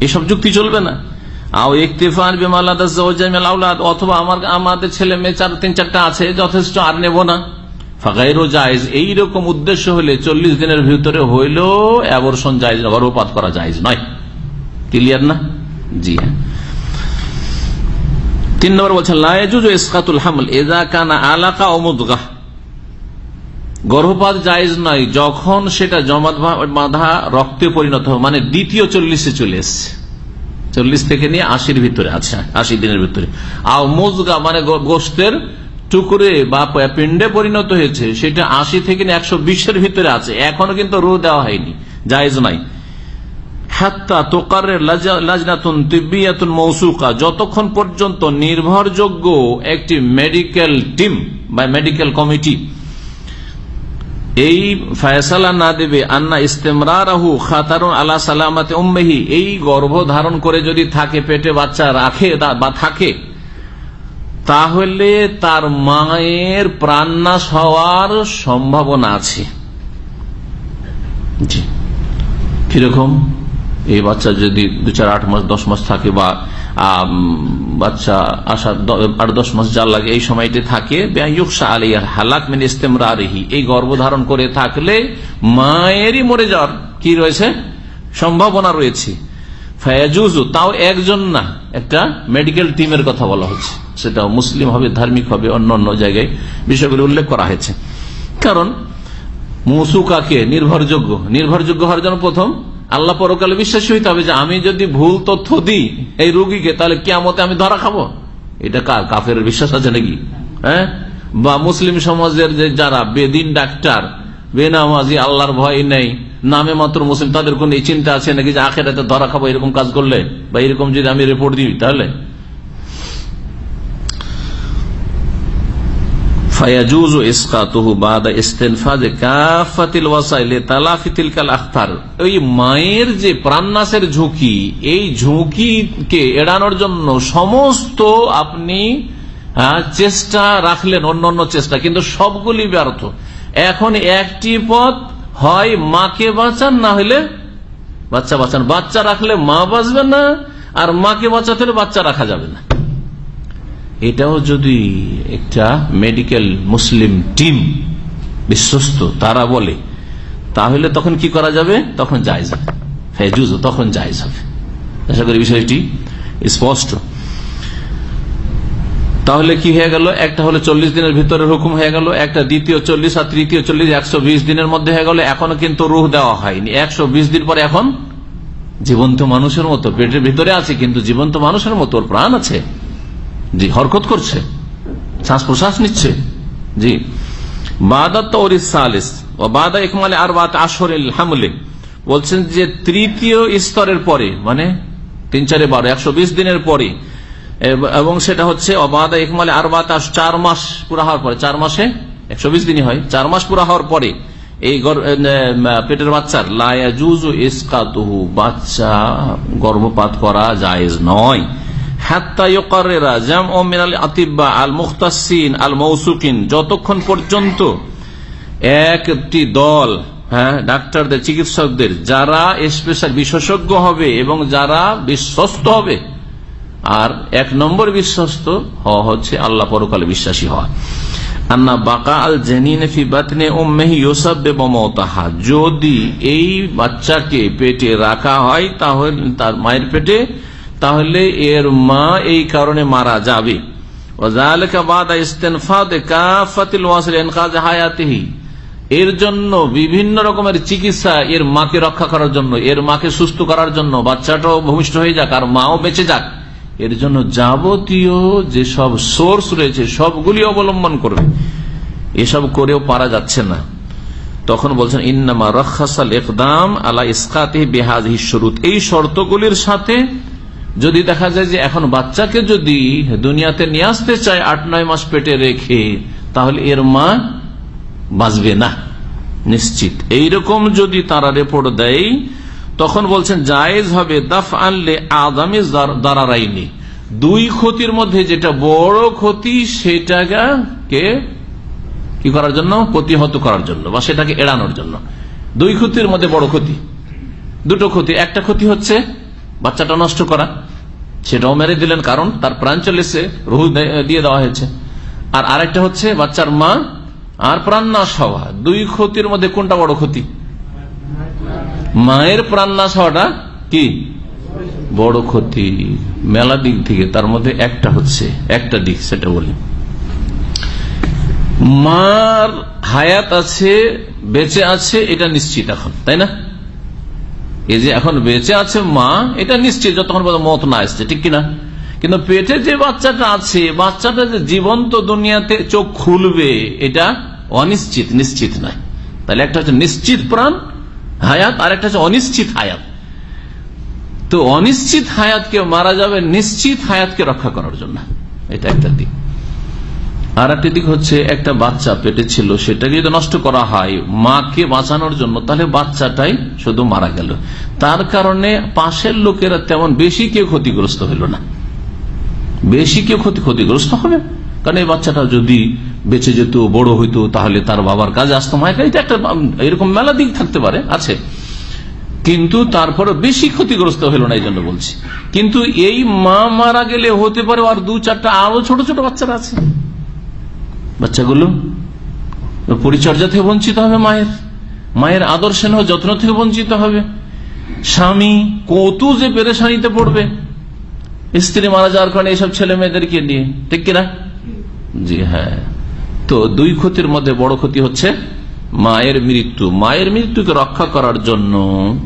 এসব যুক্তি চলবে না। আও ইকতিফান বিমালাদ অথবা আমার, আমাদের ছেলে মেয়ে চার, তিন, চারটা আছে, যথেষ্ট আর নেব না। ফাগাইরও জায়েজ, এইরকম উদ্দেশ্য হলে চল্লিশ দিনের ভিতরে হইলেও অ্যাবর্ষণ জায়েজ গর্ভপাত করা জায়েজ নয়। ক্লিয়ার না? জি হ্যাঁ। তিন নম্বর বলছেন লায়াজুজ ইসকাতুল হামল এদা কানা আলাকা অমুদগাহ গর্ভপাত জায়েজ নয়, যখন সেটা জমাত বাঁধা রক্তে পরিণত মানে দ্বিতীয় চল্লিশে চলে এসছে। চল্লিশ থেকে নিয়ে আশির ভিতরে আছে, আশি দিনের ভিতরে। আর মুজগা মানে গোস্তের টুকরে বা পিণ্ডে পরিণত হয়েছে, সেটা আশি থেকে একশো বিশের ভিতরে আছে। এখনও কিন্তু রু দেওয়া হয়নি, জায়েজ নাই। যতক্ষণ পর্যন্ত নির্ভরযোগ্য একটি মেডিকেল টিম বা মেডিকেল কমিটি এই ফয়সালা না দেবে, আন্না ইস্তেমরাহু খাতারুন আলা সালামাতে উম্মেহি, এই গর্ভ ধারণ করে যদি থাকে, পেটে বাচ্চা রাখে বা থাকে, তাহলে তার মায়ের প্রাণনাশ হওয়ার সম্ভাবনা আছে। কীরকম? এই বাচ্চা যদি দু চার আট মাস, দশ মাস থাকে বা বাচ্চা আসার আট দশ মাস যা লাগে এই সময়টি থাকে বেআইয়ুকসা আলিয়ার হালাক মিন ইস্তেমরারিহি। এই গর্ভধারণ করে থাকলে মায়েরই মরে যাওয়ার কি রয়েছে? সম্ভাবনা রয়েছে। তাও একজন না, একটা মেডিকেল টিমের কথা বলা হচ্ছে। সেটা মুসলিম হবে, ধার্মিক হবে, অন্য অন্য জায়গায় বিষয়গুলি উল্লেখ করা হয়েছে। কারণ মুসুকাকে নির্ভরযোগ্য নির্ভরযোগ্য হওয়ার জন্য প্রথম আল্লাহ পরকালে বিশ্বাসী হইতে হবে যে আমি যদি ভুল তথ্য দিই এই রুগীকে, তাহলে কেমতে আমি ধরা খাব। এটা কাফের বিশ্বাস আছে নাকি? হ্যাঁ? বা মুসলিম সমাজের যে যারা বেদিন ডাক্তার, বেনামাজি, আল্লাহর ভয় নেই, নামে মাত্র মুসলিম, তাদের কোন চিন্তা আছে নাকি যে আখেরাতে ধরা খাব এরকম কাজ করলে? বা এরকম যদি আমি রিপোর্ট দিই তাহলে? ফায়াজুজ ইসকাতুহু বাদা ইস্তেনফাজে কাফাতিল ওয়াসাইলে তালাফিতিল কাল আখতার। ওই মায়ের যে প্রাণনাশের ঝুঁকি, এই ঝুঁকিকে এড়ানোর জন্য সমস্ত আপনি চেষ্টা রাখলেন অন্য অন্য চেষ্টা, কিন্তু সবগুলি ব্যর্থ। এখন একটি পথ হয় মাকে বাঁচান, না হলে বাচ্চা বাঁচান। বাচ্চা রাখলে মা বাঁচবে না, আর মাকে বাঁচাতে বাচ্চা রাখা যাবে না। এটাও যদি একটা মেডিকেল মুসলিম টিম বিশ্বস্ত, তারা বলে, তাহলে তখন কি করা যাবে? তখন জায়জ হবে। ফেজুজ তখন জায়জ হবে। আশা করি বিষয়টি স্পষ্ট। তাহলে কি হয়ে গেল? একটা হলো চল্লিশ দিনের ভিতরে হুকুম হয়ে গেল, একটা দ্বিতীয় চল্লিশ, আর তৃতীয় চল্লিশ একশো বিশ দিনের মধ্যে হয়ে গেল, এখনও কিন্তু রুহ দেওয়া হয়নি। একশো বিশ দিন পরে এখন জীবন্ত মানুষের মতো, পেটের ভিতরে আছে কিন্তু জীবন্ত মানুষের মতো প্রাণ আছে। জি, হরকত করছে। শ্বাস প্রশ্বাস নিচ্ছে। জি। বাদাত সালিস ও বাদা ইকমালে আর বাদ আসর হামলে। বলছেন যে তৃতীয় স্তরের পরে মানে তিন, চারে বারো, একশো দিনের পরে এবং সেটা হচ্ছে অবাদা ইকমালে আর বাদ চার মাস পুরা হওয়ার পরে, চার মাসে, একশো বিশ দিনই হয়, চার মাস পুরা হওয়ার পরে, এই পেটের বাচ্চার লায়াজুজ ইসকাতুহু, বাচ্চা গর্ভপাত করা জায়েজ নয়। যতক্ষণ পর্যন্ত একটি দল হ্যাঁ ডাক্তারদের, চিকিৎসকদের, যারা স্পেশাল বিশেষজ্ঞ হবে এবং যারা বিশ্বস্ত হবে, আর এক নম্বর বিশ্বস্ত হওয়া হচ্ছে আল্লাহ পরকালে বিশ্বাসী হওয়া। আন্না বাকা আল জেনিন ফি বাতনে উম্মেহি ইউসাব্বে মমতাহা যদি এই বাচ্চাকে পেটে রাখা হয়, তাহলে তার মায়ের পেটে তাহলে এর মা এই কারণে মারা যাবে। এর জন্য বিভিন্ন রকমের চিকিৎসা এর মাকে রক্ষা করার জন্য, এর মাকে সুস্থ করার জন্য, বাচ্চাটাও ভূমিষ্ঠ হয়ে যাক আর মাও বেঁচে যাক। এর জন্য যাবতীয় যে সব সোর্স রয়েছে, সবগুলি অবলম্বন করবে। এসব করেও পারা যাচ্ছে না। তখন বলছেন, ইন্নামা রক্ষাসাল একদাম আলা ইসকাতে বেহাজ এই শর্তগুলির সাথে যদি দেখা যায় যে এখন বাচ্চাকে যদি দুনিয়াতে নিয়ে আসতে চায় আট, নয় মাস পেটে রেখে, তাহলে এর মা বাঁচবে না। নিশ্চিত। এইরকম যদি তারা রিপোর্ট দেয়, তখন বলছেন, জায়েজ হবে দাফ আনলে আদামে দাঁড়ারাইনি দুই ক্ষতির মধ্যে যেটা বড় ক্ষতি, সেটাকে কি করার জন্য? প্রতিহত করার জন্য, বা সেটাকে এড়ানোর জন্য। দুই ক্ষতির মধ্যে বড় ক্ষতি। দুটো ক্ষতি। একটা ক্ষতি হচ্ছে বাচ্চাটা নষ্ট করা, সেটাও মেরে দিলেন, কারণ তার প্রাণ চলেছে, রুহু দিয়ে দেওয়া হয়েছে। আর আরেকটা হচ্ছে, বাচ্চার মা আর প্রাণ নাশ হওয়া, দুই ক্ষতির মধ্যে কোনটা বড় ক্ষতি? মায়ের প্রাণ নাশ হওয়াটা কি? বড় ক্ষতি। মেলা দিক থেকে তার মধ্যে একটা হচ্ছে, একটা দিক, সেটা বলি। মার হায়াত আছে, বেঁচে আছে, এটা নিশ্চিত এখন, তাই না? এই যে এখন বেঁচে আছে মা, এটা নিশ্চিত যতক্ষণ পর্যন্ত মত না আসছে ঠিক কিনা? কিন্তু পেটে যে বাচ্চাটা আছে, বাচ্চাটা যে জীবন্ত দুনিয়াতে চোখ খুলবে, এটা অনিশ্চিত, নিশ্চিত নয়। তাহলে একটা হচ্ছে নিশ্চিত প্রাণ হায়াত, আর একটা হচ্ছে অনিশ্চিত হায়াত। তো অনিশ্চিত হায়াতকে মারা যাবে, নিশ্চিত হায়াতকে রক্ষা করার জন্য। এটা একটা দিক। আর একটি দিক হচ্ছে, একটা বাচ্চা পেটে ছিল সেটাকে যদি নষ্ট করা হয়, মাকে বাঁচানোর জন্য, তাহলে বাচ্চাটাই শুধু মারা গেল। তার কারণে পাশের লোকেরা তেমন বেশি কেউ ক্ষতিগ্রস্ত হইল না। বেশি কেউ ক্ষতি, ক্ষতিগ্রস্ত হবে। কারণ এই বাচ্চাটা যদি বেঁচে যেত, বড় হইতো, তাহলে তার বাবার কাজে আসতো, মায়ের এটা একটা, এরকম মেলা দিক থাকতে পারে, আছে। কিন্তু তারপরে বেশি ক্ষতিগ্রস্ত হইল না, এই জন্য বলছি। কিন্তু এই মা মারা গেলে হতে পারে, আর দু চারটা আরও ছোট ছোট বাচ্চারা আছে। বাচ্চাগুলো পরিচর্যা থেকে বঞ্চিত হবে মায়ের। মায়ের আদর স্নেহ যত্ন থেকে বঞ্চিত হবে। স্বামী কত যে পেরেশানিতে পড়বে। স্ত্রী মারা যাওয়ার কারণে এইসব ছেলে মেয়েদেরকে নিয়ে, ঠিক কিনা? জি হ্যাঁ। তো দুই ক্ষতির মধ্যে বড় ক্ষতি হচ্ছে মায়ের মৃত্যু। মায়ের মৃত্যুকে রক্ষা করার জন্য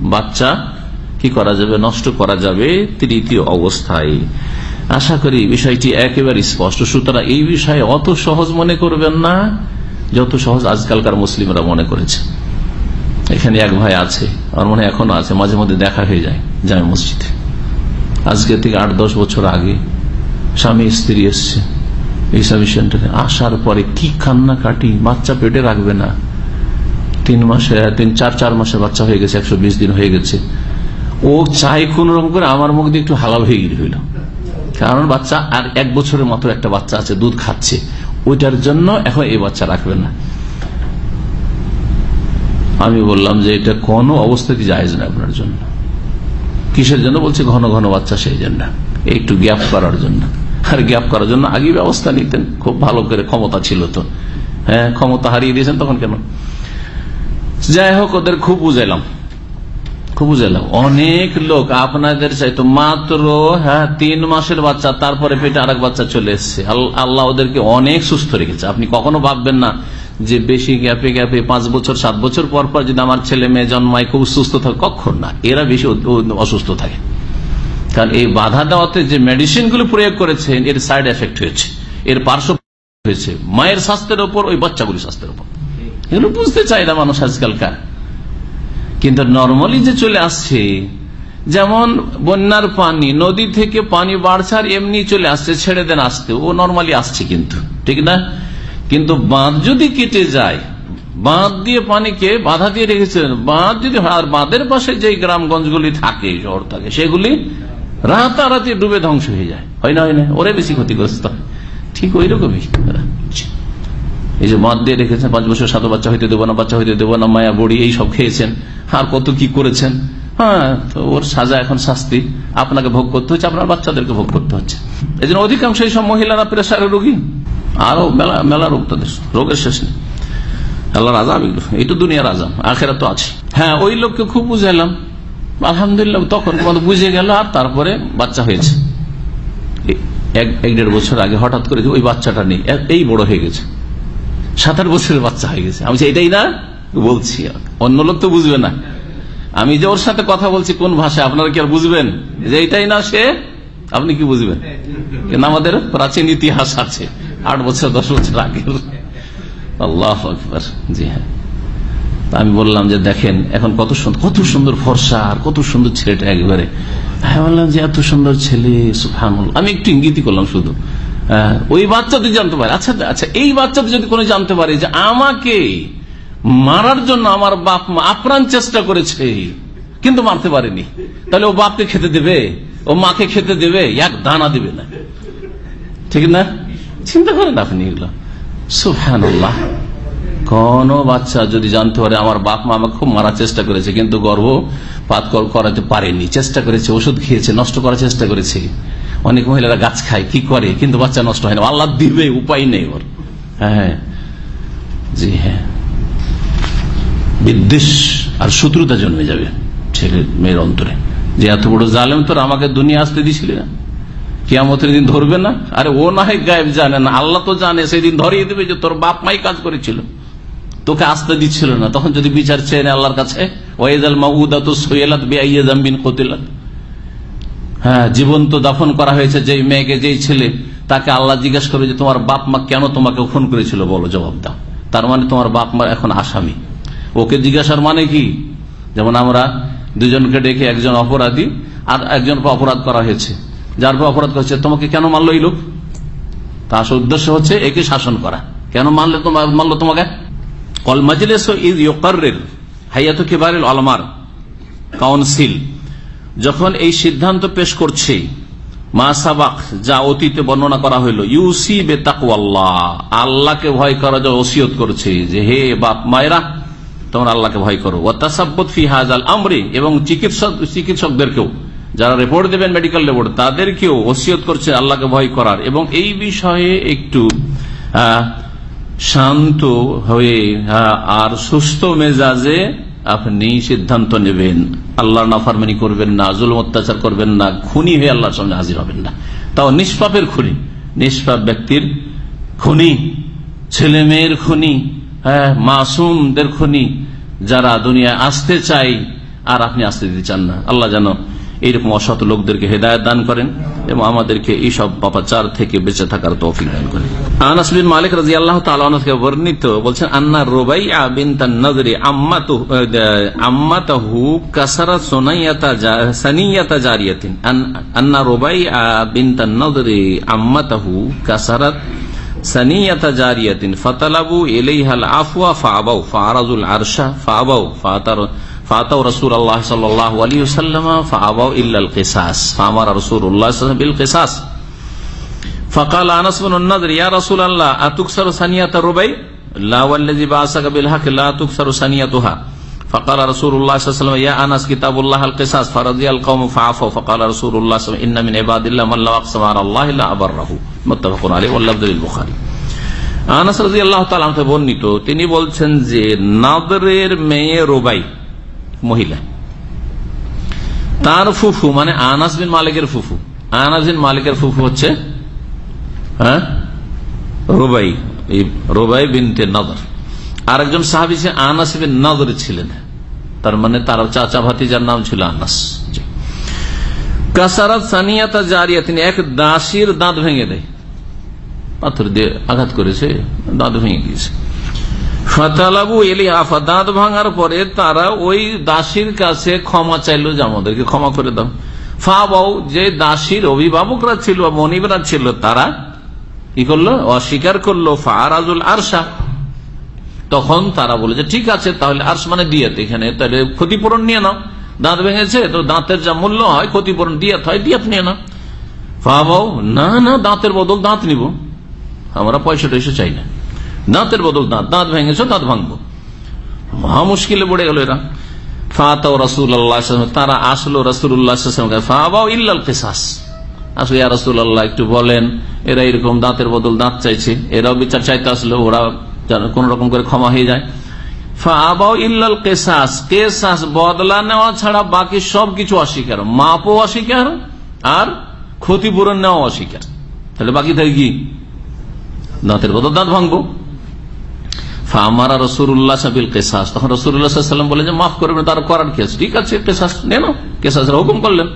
বাচ্চা কি করা যাবে? নষ্ট করা যাবে তৃতীয় অবস্থায়। আশা করি বিষয়টি একেবারে স্পষ্ট। সুতরাং এই বিষয়ে অত সহজ মনে করবেন না, যত সহজ আজকালকার মুসলিমরা মনে করেছে। এখানে এক ভাই আছে, আমার মনে এখনও আছে, মাঝে মধ্যে দেখা হয়ে যায় জামে মসজিদে। আজকে থেকে আট দশ বছর আগে স্বামী, স্ত্রী এসছে এই সার্ভিস সেন্টারে আসার পরে কি কান্না কাটি বাচ্চা পেটে রাখবে না। তিন মাসে, তিন, চার চার মাসের বাচ্চা হয়ে গেছে, একশো বিশ দিন হয়ে গেছে। ও চাই কোন রকম করে আমার মুখ দিয়ে একটু হালাল হয়ে গিয়ে কারণ বাচ্চা আর এক বছরের মতো একটা বাচ্চা আছে, দুধ খাচ্ছে। ওইটার জন্য এখন এই বাচ্চা রাখবেন না। আমি বললাম যে এটা কোনো অবস্থাতে জায়জ না আপনার জন্য। কিসের জন্য? বলছে ঘন ঘন বাচ্চা সেই জন্য। একটু গ্যাপ করার জন্য। আর গ্যাপ করার জন্য আগে ব্যবস্থা নিতেন। খুব ভালো করে ক্ষমতা ছিল তো। হ্যাঁ ক্ষমতা হারিয়ে দিয়েছেন তখন কেন? যাই হোক, ওদের খুব বুঝাইলাম। খুব বুঝাইলাম অনেক লোক আপনাদের চাইতো মাত্র হ্যাঁ তিন মাসের বাচ্চা, তারপরে পেটে আরেক বাচ্চা চলে এসছে। আল্লাহ ওদেরকে অনেক সুস্থ রেখেছে। আপনি কখনো ভাববেন না যে বেশি গ্যাপে গ্যাপে পাঁচ বছর, সাত বছর পর পর যদি আমার ছেলে মেয়ে জন্মায়, খুব সুস্থ থাকে। কখন না? এরা বেশি অসুস্থ থাকে। কারণ এই বাধা দেওয়াতে যে মেডিসিনগুলো প্রয়োগ করেছেন, এর সাইড এফেক্ট হয়েছে। এর পার্শ্ব হয়েছে। মায়ের স্বাস্থ্যের ওপর, ওই বাচ্চাগুলি স্বাস্থ্যের ওপর। এগুলো বুঝতে চাই না মানুষ আজকালকার। কিন্তু নর্মালি যে চলে আসছে, যেমন বন্যার পানি, নদী থেকে পানি বাড়ছে আর এমনি চলে আসছে, ছেড়ে দেন আসতে, ও নর্মালি আসছে কিন্তু, ঠিক না? কিন্তু বাঁধ যদি কেটে যায়, বাঁধ দিয়ে পানিকে বাধা দিয়ে রেখেছেন বাঁধ যদি আর বাঁধের পাশে যে গ্রামগঞ্জগুলি থাকে, শহর থাকে, সেগুলি রাতারাতি ডুবে ধ্বংস হয়ে যায়। হয় না হয় না? ওরে বেশি ক্ষতিগ্রস্ত ঠিক ওই রকমই। এই যে বাঁধ দিয়ে রেখেছেন, পাঁচ বছর সাত বাচ্চা হইতে দেবো না, বাচ্চা হইতে দেবো না, মায়া বড়ি, এই সব খেয়েছেন। আর কত কি করেছেন? হ্যাঁ তো ওর সাজা এখন শাস্তি। আপনাকে ভোগ করতে হচ্ছে, আপনার বাচ্চাদেরকে ভোগ করতে হচ্ছে। এই জন্য অধিকাংশ এইসব মহিলারা প্রেশারের রোগী। আরও মেলা মেলা রোগ তাদের, রোগের শেষ নেই। আল্লাহর আজাম এগুলো। এইটু দুনিয়ার আজাম আখেরা তো আছে হ্যাঁ ওই লোককে খুব বুঝাইলাম। আলহামদুলিল্লাহ, তখন বুঝে গেল আর তারপরে বাচ্চা হয়েছে। এক দেড় বছর আগে হঠাৎ করে ওই বাচ্চাটা নেই এই বড় হয়ে গেছে। সাত আট বছরের বাচ্চা হয়ে গেছে। আমি এটাই না, বলছি। অন্য লোক তো বুঝবে না। আমি যে ওর সাথে কথা বলছি, কোন ভাষা আপনারা কি আর বুঝবেন? যে এটাই না, সে, আপনি কি বুঝবেন? কিন্তু আমাদের প্রাচীন ইতিহাস আছে, আট বছর, দশ বছর আগের। আল্লাহ আকবর। জি হ্যাঁ। আমি বললাম যে, দেখেন, এখন কত সুন্দর কত সুন্দর ফর্সা আর কত সুন্দর ছেলেটা একবারে। হ্যাঁ বললাম যে, এত সুন্দর ছেলে সুফানুল আমি একটু ইঙ্গিতই করলাম শুধু। ওই বাচ্চা যদি জানতে পারে আচ্ছা আচ্ছা এই বাচ্চাতে যদি কোনো জানতে পারে যে আমাকে মারার জন্য আমার বাপ মা আপ্রাণ চেষ্টা করেছে, কিন্তু মারতে পারেনি, তাহলে ও বাপকে খেতে দেবে? ও মাকে খেতে দেবে? এক দানা দেবে না। ঠিক না? চিন্তা করেন আপনি এগুলো। সুফানুল্লাহ কোন বাচ্চা যদি জানতে পারে আমার বাপ মা আমাকে খুব মারার চেষ্টা করেছে, কিন্তু গর্ভ পাত করাতে পারেনি, চেষ্টা করেছে, ওষুধ খেয়েছে, নষ্ট করার চেষ্টা করেছে অনেক মহিলারা গাছ খায়, কি করে? কিন্তু বাচ্চা নষ্ট হয় না। আল্লাহ দিবে, উপায় নেই ওর। হ্যাঁ জি হ্যাঁ। বিদ্বেষ আর শত্রুতা জন্মে যাবে ছেলে মেয়ের অন্তরে। যে এত বড় জালেম তোর আমাকে দুনিয়া আসতে দিছিলি না? কিয়ামতের দিন ধরবে না? আরে ও না হয় গায়েব জানে না। আল্লাহ তো জানে সেই দিন ধরিয়ে দেবে যে তোর বাপ মাই কাজ করেছিল। তোকে আসতে দিচ্ছিল না। তখন যদি বিচার চেয়ে আল্লাহর কাছে ওয়াইদাল মাহুদা তো সৈয়ালাত বেআইয়া জাম্বিন কতিলাত। হ্যাঁ জীবন্ত দাফন করা হয়েছে, যেই মেয়েকে, যেই ছেলে, তাকে আল্লাহ জিজ্ঞেস করে যে, তোমার বাপ মা কেন তোমাকে খুন করেছিল? বলো, জবাব দাও। তার মানে তোমার বাপ মা এখন আসামি। ওকে জিজ্ঞাসার মানে কি? যেমন আমরা দুজনকে ডেকে একজন অপরাধী আর একজন অপরাধ করা হয়েছে। যার পর অপরাধ করেছে তোমাকে কেন মারলো এই লোক? তা উদ্দেশ্য হচ্ছে একে শাসন করা। কেন মানলে মারলো তোমাকে? কল মজলিস ইজ ইয়কারের হাইয়াত কিবারিল আলমার কাউন্সিল। যখন এই সিদ্ধান্ত পেশ করছে, মা সাবাক, যা অতীতে বর্ণনা করা হইল ইউসি বে তাকওয়াল্লাহ, আল্লাহকে ভয় করা যা ওসিয়ত করছে, যে হে বাপ মায়েরা, তোমরা আল্লাহকে ভয় করো। ফি হাজাল আমরি, এবং চিকিৎসক চিকিৎসকদেরকেও, যারা রিপোর্ট দেবেন, মেডিকেল রিপোর্ট, তাদেরকেও ওসিয়ত করছে আল্লাহকে ভয় করার। এবং এই বিষয়ে একটু শান্ত হয়ে আর সুস্থ মেজাজে আপনি সিদ্ধান্ত নেবেন। আল্লাহর নাফারমানি করবেন না, জুলম, অত্যাচার করবেন না, খুনি হয়ে আল্লাহর সামনে হাজির হবেন না। তাও নিষ্পাপের খুনি, নিষ্পাপ ব্যক্তির খুনি ছেলে মেয়ের খুনি হ্যাঁ মাসুমদের খুনি, যারা দুনিয়ায় আসতে চাই আর আপনি আসতে দিতে চান না। আল্লাহ যেন এইরকম অসৎ লোকদেরকে হেদায়ত দান করেন এবং আমাদেরকে এইসব পাপাচার থেকে বেঁচে থাকার তৌফিক দান করেন। আনাস বিন মালিক রাজি আল্লাহ তালকে বর্ণিত বলছেন, আন্না রোবাই বিন নজরে আম্মাতাহু কাসারা সোনাইয়াতা সানিয়াতা জারিয়াতিন। আন্না রোবাই বিন নজরে আম্মাতাহু কাসারাত সানিয়াতা জারিয়াতিন। ফাতালাবু ফাতাও রসুল আল্লাহ সাল্লাহ আলী সাল্লাম ফাআবাউ ইল্লাল কিসাস ফামার রসুল উল্লাহ বিল কিসাস فقال انس بن النضر يا رسول الله اتكسر ثانيه الربيع لا والذي بعثك بالحق لا تكسر ثانيتها فقال رسول الله صلى الله عليه وسلم يا انس كتاب الله القصاص فرضي القوم فعفوا فقال رسول الله صلى الله عليه وسلم ان من عباد الله من لو اقسم على الله لا ابره متفق عليه واللفظ للبخاري আনাস রাজি আল্লাহ তালামতে বর্ণিত তিনি বলছেন যে নাদরের মেয়ে রোবাই মহিলা। তার ফুফু মানে আনাস বিন মালিকের ফুফু। আনাস বিন মালিকের ফুফু হচ্ছে হ্যাঁ? রোবাই রোবাই বিনতে নদর। সাহাবি ছিলেন আনাস বিন নদর ছিলেন। তার মানে তার চাচা ভাতিজার নাম ছিল আনাস। তিনি এক দাসীর দাঁত ভেঙে দেয়। পাথর দিয়ে আঘাত করেছে, দাঁত ভেঙে গিয়েছে ফাতালাবু এলি আফা, দাঁত ভাঙার পরে তারা ওই দাসীর কাছে ক্ষমা চাইলো যে আমাদেরকে ক্ষমা করে দাও। ফাবাও যে দাসীর অভিভাবকরা ছিল মনিবরা ছিল, তারা কি করল? অস্বীকার করল ফারাজুল আরশা। তখন তারা বলে যে, ঠিক আছে, তাহলে আরশ মানে দিয়াত এখানে, তাহলে ক্ষতিপূরণ নিয়ে নাও। দাঁত ভেঙেছে, তো দাঁতের যা মূল্য হয়, ক্ষতিপূরণ দিয়াত হয়, দিয়াত নিয়ে নাও। ফাবাও না না, দাঁতের বদল দাঁত নিব। আমরা পয়সা টয়সা চাই না। দাঁতের বদল দাঁত দাঁত ভেঙেছে, দাঁত ভাঙবো। মহা মুশকিলে পড়ে গেল এরা। ফাতাও রাসুল তারা আসলো রাসুল্লাহ ফাবাও ইল্লাল কেসাস। আসলে ইয়া রাসুল্লাহ একটু বলেন, এরা এরকম দাঁতের বদল দাঁত চাইছে, এরাও বিচার চাইতে আসলো, ওরা কোন রকম করে ক্ষমা হয়ে যায়। ফাবাও ইল্লাল কেসাস কেসাস বদলা নেওয়া ছাড়া বাকি সবকিছু অস্বীকার। মাপও অস্বীকার, আর ক্ষতিপূরণ নেওয়া অস্বীকার। তাহলে বাকি থাকে কি? দাঁতের বদল দাঁত ভাঙবো। ফামারা রসুল্লাহ সাবিল কেসাস। তখন রসুল্লাহাম বলেন যে, মাফ করবেন, তার করার কেস ঠিক আছে, কেসাস, নেন। কেসাসের হুকুম করলেন।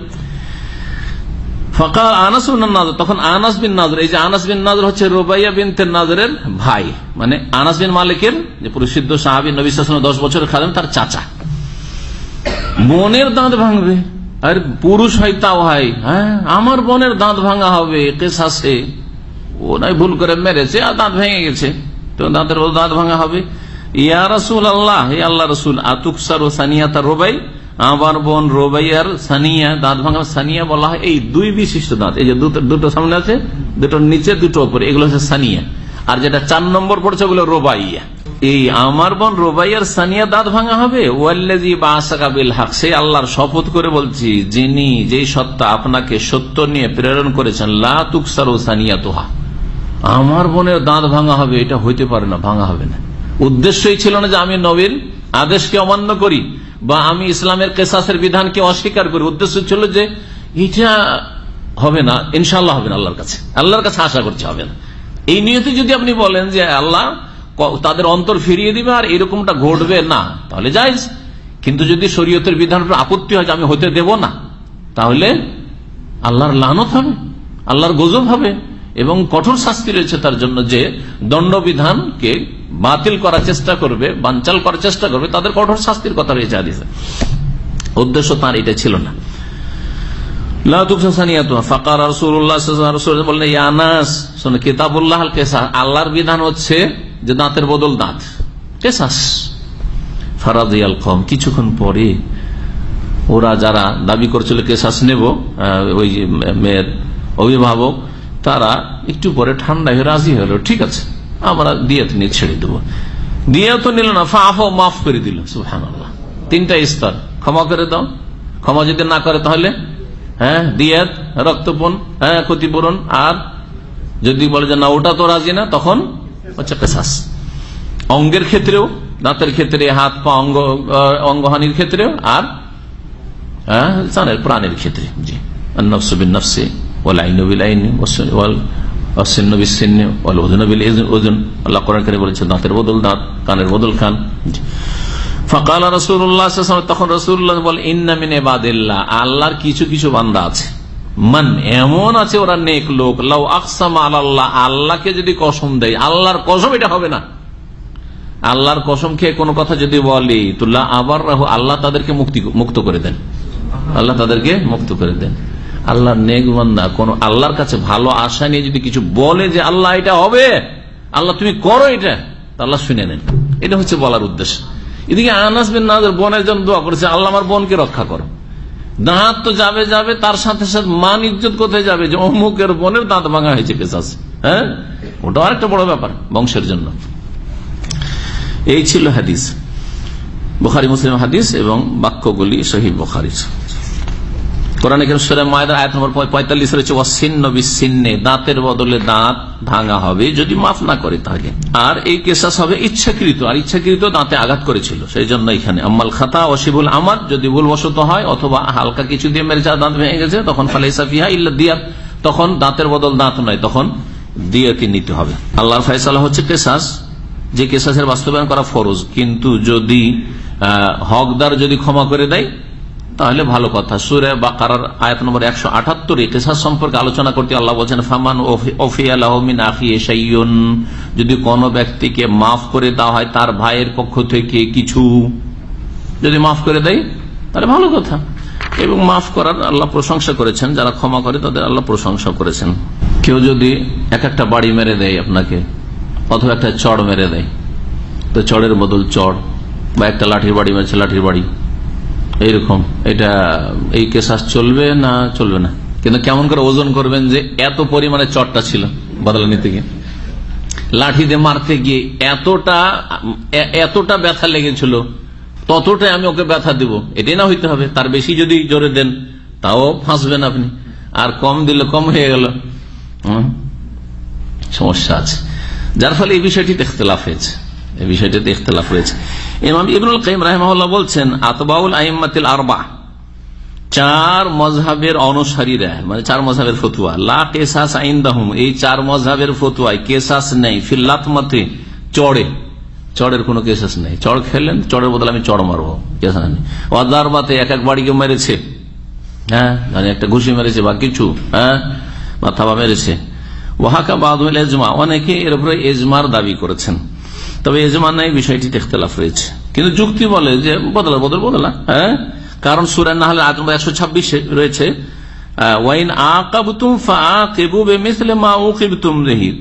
ফকাল আনাস নাজর, তখন আনাস বিন নাজর, এই যে আনাস বিন নাজর হচ্ছে রোবাইয়া বিন নাজরের ভাই। মানে আনাস বিন মালিকের যে প্রসিদ্ধ সাহাবি নবী সালাম দশ বছরের খাদেন তার চাচা। বোনের দাঁত ভাঙবে। আর পুরুষ হয় তাও হয়। হ্যাঁ আমার বোনের দাঁত ভাঙা হবে কেসাসে। ও নাই ভুল করে মেরেছে আর দাঁত ভেঙে গেছে। তো দাঁতের দাঁত ভাঙা হবে। ইয়া রসুল আল্লাহ হে আল্লাহ রসুল, আতুকসার ও সানিয়া তার রোবাই। আমার বোন রোবাইয়ার সানিয়া, দাঁত ভাঙা সানিয়া বলা হয় এই দুই বিশিষ্ট দাঁত। এই যে দুটো দুটো সামনে আছে, দুটোর নিচে, দুটো উপরে। এগুলো হচ্ছে সানিয়া। আর যেটা চার নম্বর পড়ছে, ওগুলো রোবাইয়া। এই আমার বোন রোবাইয়ার সানিয়া দাঁত ভাঙা হবে। ওয়াল্লাজি বাসাকাবিল হক সেই আল্লাহর শপথ করে বলছি, যিনি যেই সত্তা আপনাকে সত্য নিয়ে প্রেরণ করেছেন, লা তুকসার ও সানিয়া তোহা আমার বোনের দাঁত ভাঙা হবে, এটা হইতে পারে না, ভাঙা হবে না। উদ্দেশ্যই ছিল না যে আমি নবীর আদেশকে অমান্য করি বা আমি ইসলামের কেসাসের বিধানকে অস্বীকার করি। উদ্দেশ্য ছিল যে এটা হবে না ইনশাল্লাহ হবে না আল্লাহর কাছে। আল্লাহর কাছে আশা করছে হবে না। এই নিয়তে যদি আপনি বলেন যে আল্লাহ তাদের অন্তর ফিরিয়ে দিবে আর এরকমটা ঘটবে না, তাহলে যাইজ কিন্তু যদি শরীয়তের বিধান আপত্তি হয় আমি হতে দেব না, তাহলে আল্লাহর লানত হবে, আল্লাহর গজব হবে। এবং কঠোর শাস্তি রয়েছে তার জন্য যে দণ্ডবিধানকে বাতিল করার চেষ্টা করবে বাঞ্চাল করার চেষ্টা করবে, তাদের কঠোর শাস্তির কথা রয়েছে আদিসে উদ্দেশ্য তার এটা ছিল না। আল্লাহর বিধান হচ্ছে যে দাঁতের বদল দাঁত। কেসাস। ফারাদিয়াল কম কিছুক্ষণ পরে ওরা যারা দাবি করছিল কেসাস নেব ওই মেয়ের অভিভাবক তারা একটু পরে ঠান্ডা হয়ে রাজি হলো, ঠিক আছে, আমরা দিয়ে নিয়ে ছেড়ে দেবো। দিয়ে তো নিল না ফাফ মাফ করে দিল সুহান তিনটা স্তর, ক্ষমা করে দাও। ক্ষমা যদি না করে তাহলে হ্যাঁ দিয়াত, রক্তপণ হ্যাঁ ক্ষতিপূরণ, আর যদি বলে যে না, ওটা তো রাজি না, তখন হচ্ছে পেশাস অঙ্গের ক্ষেত্রেও, দাঁতের ক্ষেত্রে, হাত, পা, অঙ্গ অঙ্গহানির ক্ষেত্রেও, আর হ্যাঁ প্রাণের ক্ষেত্রে, জি। নফসবিন নফসে আইন দাঁতের বদল দাঁত, কানের বদল তখন এবাদিল্লাহ আল্লাহর কিছু কিছু বান্দা আছে। মান, এমন আছে ওরা নেক লোক। লাউ আকসাম আল্লাহ আল্লাহকে যদি কসম দেয়, আল্লাহর কসম এটা হবে না। আল্লাহর কসম খেয়ে কোনো কথা যদি বলে তুল্লাহ আবার আল্লাহ তাদেরকে মুক্তি, মুক্ত করে দেন। আল্লাহ তাদেরকে মুক্ত করে দেন। আল্লাহ নেকবান্দা কোন আল্লাহর কাছে ভালো আশা নিয়ে যদি কিছু বলে যে আল্লাহ এটা হবে, আল্লাহ তুমি করো এটা আল্লাহ শুনে নেন। এটা হচ্ছে বলার উদ্দেশ্য। এদিকে আনাস বিন নাজর বোনের জন্য দোয়া করেছে, আল্লাহ আমার বোনকে রক্ষা করো। দাঁত তো যাবে যাবে, তার সাথে সাথে মান ইজ্জত কোথায় যাবে? যে অমুকের বোনের দাঁত ভাঙা হয়েছে পেশাস হ্যাঁ? ওটাও আরেকটা বড় ব্যাপার বংশের জন্য। এই ছিল হাদিস, বোখারি, মুসলিম হাদিস এবং বাক্যগুলি শহীদ বোখারির। দাঁতের বদলে দাঁত ভাঙা হবে যদি মাফ না করে তাকে। আর এই কেসাস হবে ইচ্ছাকৃত, আর ইচ্ছাকৃত দাঁতে আঘাত করেছিল। সেই জন্য এখানে আম্মাল খাতা অশিবুল আমার যদি ভুলবশত হয়, অথবা হালকা কিছু দিয়ে মেরে দাঁত ভেঙে গেছে, তখন ফালাইসাফিহা ইল্লা দিয়া তখন দাঁতের বদল দাঁত নয়, তখন দিয়াতি নিতে হবে। আল্লাহর ফয়সালা হচ্ছে কেসাস, যে কেসাসের বাস্তবায়ন করা ফরজ। কিন্তু যদি হকদার যদি ক্ষমা করে দেয় তাহলে ভালো কথা। সুরে বাকার আয়াত নম্বর একশো আটাত্তর কেসাস সম্পর্কে আলোচনা করতে আল্লাহ বলছেন, ফামান ওফিয়ালাহমিন যদি কোন ব্যক্তিকে মাফ করে দেওয়া হয় তার ভাইয়ের পক্ষ থেকে কিছু। যদি মাফ করে দেয়, তাহলে ভালো কথা। এবং মাফ করার আল্লাহ প্রশংসা করেছেন, যারা ক্ষমা করে তাদের আল্লাহ প্রশংসা করেছেন। কেউ যদি এক একটা বাড়ি মেরে দেয় আপনাকে, অথবা একটা চড় মেরে দেয়, তো চড়ের বদল চড়, বা একটা লাঠির বাড়ি মেরেছে লাঠির বাড়ি। এইরকম। এটা, এই কেসাস চলবে না চলবে না? কিন্তু কেমন করে ওজন করবেন যে এত পরিমাণে চটটা ছিল বদলা নিতে গিয়ে? লাঠি দিয়ে মারতে গিয়ে এতটা এতটা ব্যথা লেগেছিল, ততটাই আমি ওকে ব্যথা দিব। এটাই না হইতে হবে। তার বেশি যদি জোরে দেন, তাও ফাঁসবেন আপনি। আর কম দিলে কম হয়ে গেল। সমস্যা আছে। যার ফলে এই বিষয়টিতে ইখতলাফ হয়েছে। বিষয়টিতে ইখতলাফ রয়েছে। ইমাম ইবনুল কাইম বলছেন, আতবাউল আইম্মাতিল আরবা। চার মজহাবের অনুসারীরা মানে চার ফতুয়া। আইন্দাহুম, এই চার ফতুয়ায় কেসাস নেই ফিল্লাত চড়ে। চড়ের কেসেস নেই। চড় খেলেন, চড়ের বদলে আমি চড় মারবো অদার বাতে এক এক বাড়িকে মেরেছে। হ্যাঁ মানে একটা ঘুষি মেরেছে, বা কিছু হ্যাঁ বা থাবা মেরেছে। ওহাকা বাদুল এজমা অনেকে এর উপরে এজমার দাবি করেছেন। তবে নাই বিষয়টি ইখতলাফ রয়েছে কিন্তু যুক্তি বলে যে বদলা, বদল, বদলা হ্যাঁ? কারণ সুরান না হলে আজ একশো ছাব্বিশে রয়েছে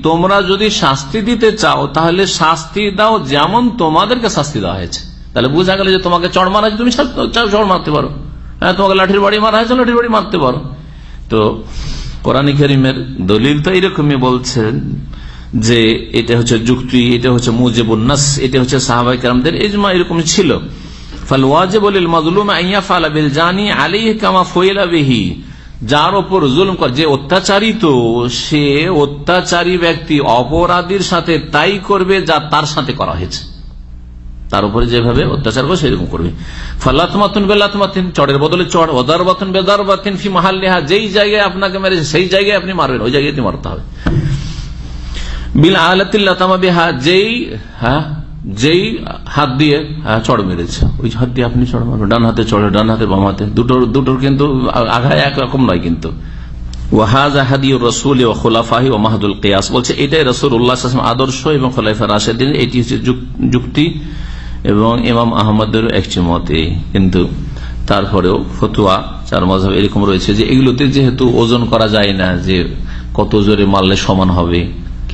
তোমরা যদি শাস্তি দিতে চাও, তাহলে শাস্তি দাও যেমন তোমাদেরকে শাস্তি দেওয়া হয়েছে। তাহলে বোঝা গেল যে তোমাকে চড় মারা তুমি চড় মারতে পারো। হ্যাঁ তোমাকে লাঠির বাড়ি মারা হয়েছে, লাঠির বাড়ি মারতে পারো। তো কোরআন করিমের দলিল তো এইরকমই বলছেন যে এটা হচ্ছে যুক্তি, এটা হচ্ছে মুজেবুন্নাস এটা হচ্ছে সাহাবাই কালামদের এজমা এরকম ছিল। যার ওপর জুলুম কর, যে অত্যাচারী তো সে অত্যাচারী ব্যক্তি অপরাধীর সাথে তাই করবে যা তার সাথে করা হয়েছে। তার উপরে যেভাবে অত্যাচার করে সেরকম করবে। ফাল্লাতমাতুন বেলাতমাতিন চড়ের বদলে চড় বেদার বাতিন ফি মাহাল্লিহা, যেই জায়গায় আপনাকে মেরেছে, সেই জায়গায় আপনি মারবেন, ওই জায়গায় মারতে হবে। বিল আলাতিল্লাতামা বিহা, যেই হ্যাঁ যেই হাত দিয়ে হ্যাঁ চড় মেরেছে। ওই হাত দিয়ে আপনি চড় মারবেন। ডান হাতে চড়ে, ডান হাতে বাম হাতে। দুটোর দুটোর কিন্তু আঘায় একরকম নয় কিন্তু। রসুল কেয়াস। বলছে, এটাই রসুল আদর্শ এবং এটি হচ্ছে যুক্তি এবং ইমাম একটি মতে কিন্তু তারপরেও ফতুয়া চার এরকম রয়েছে যে এগুলোতে যেহেতু ওজন করা যায় না, যে কত জোরে মারলে সমান হবে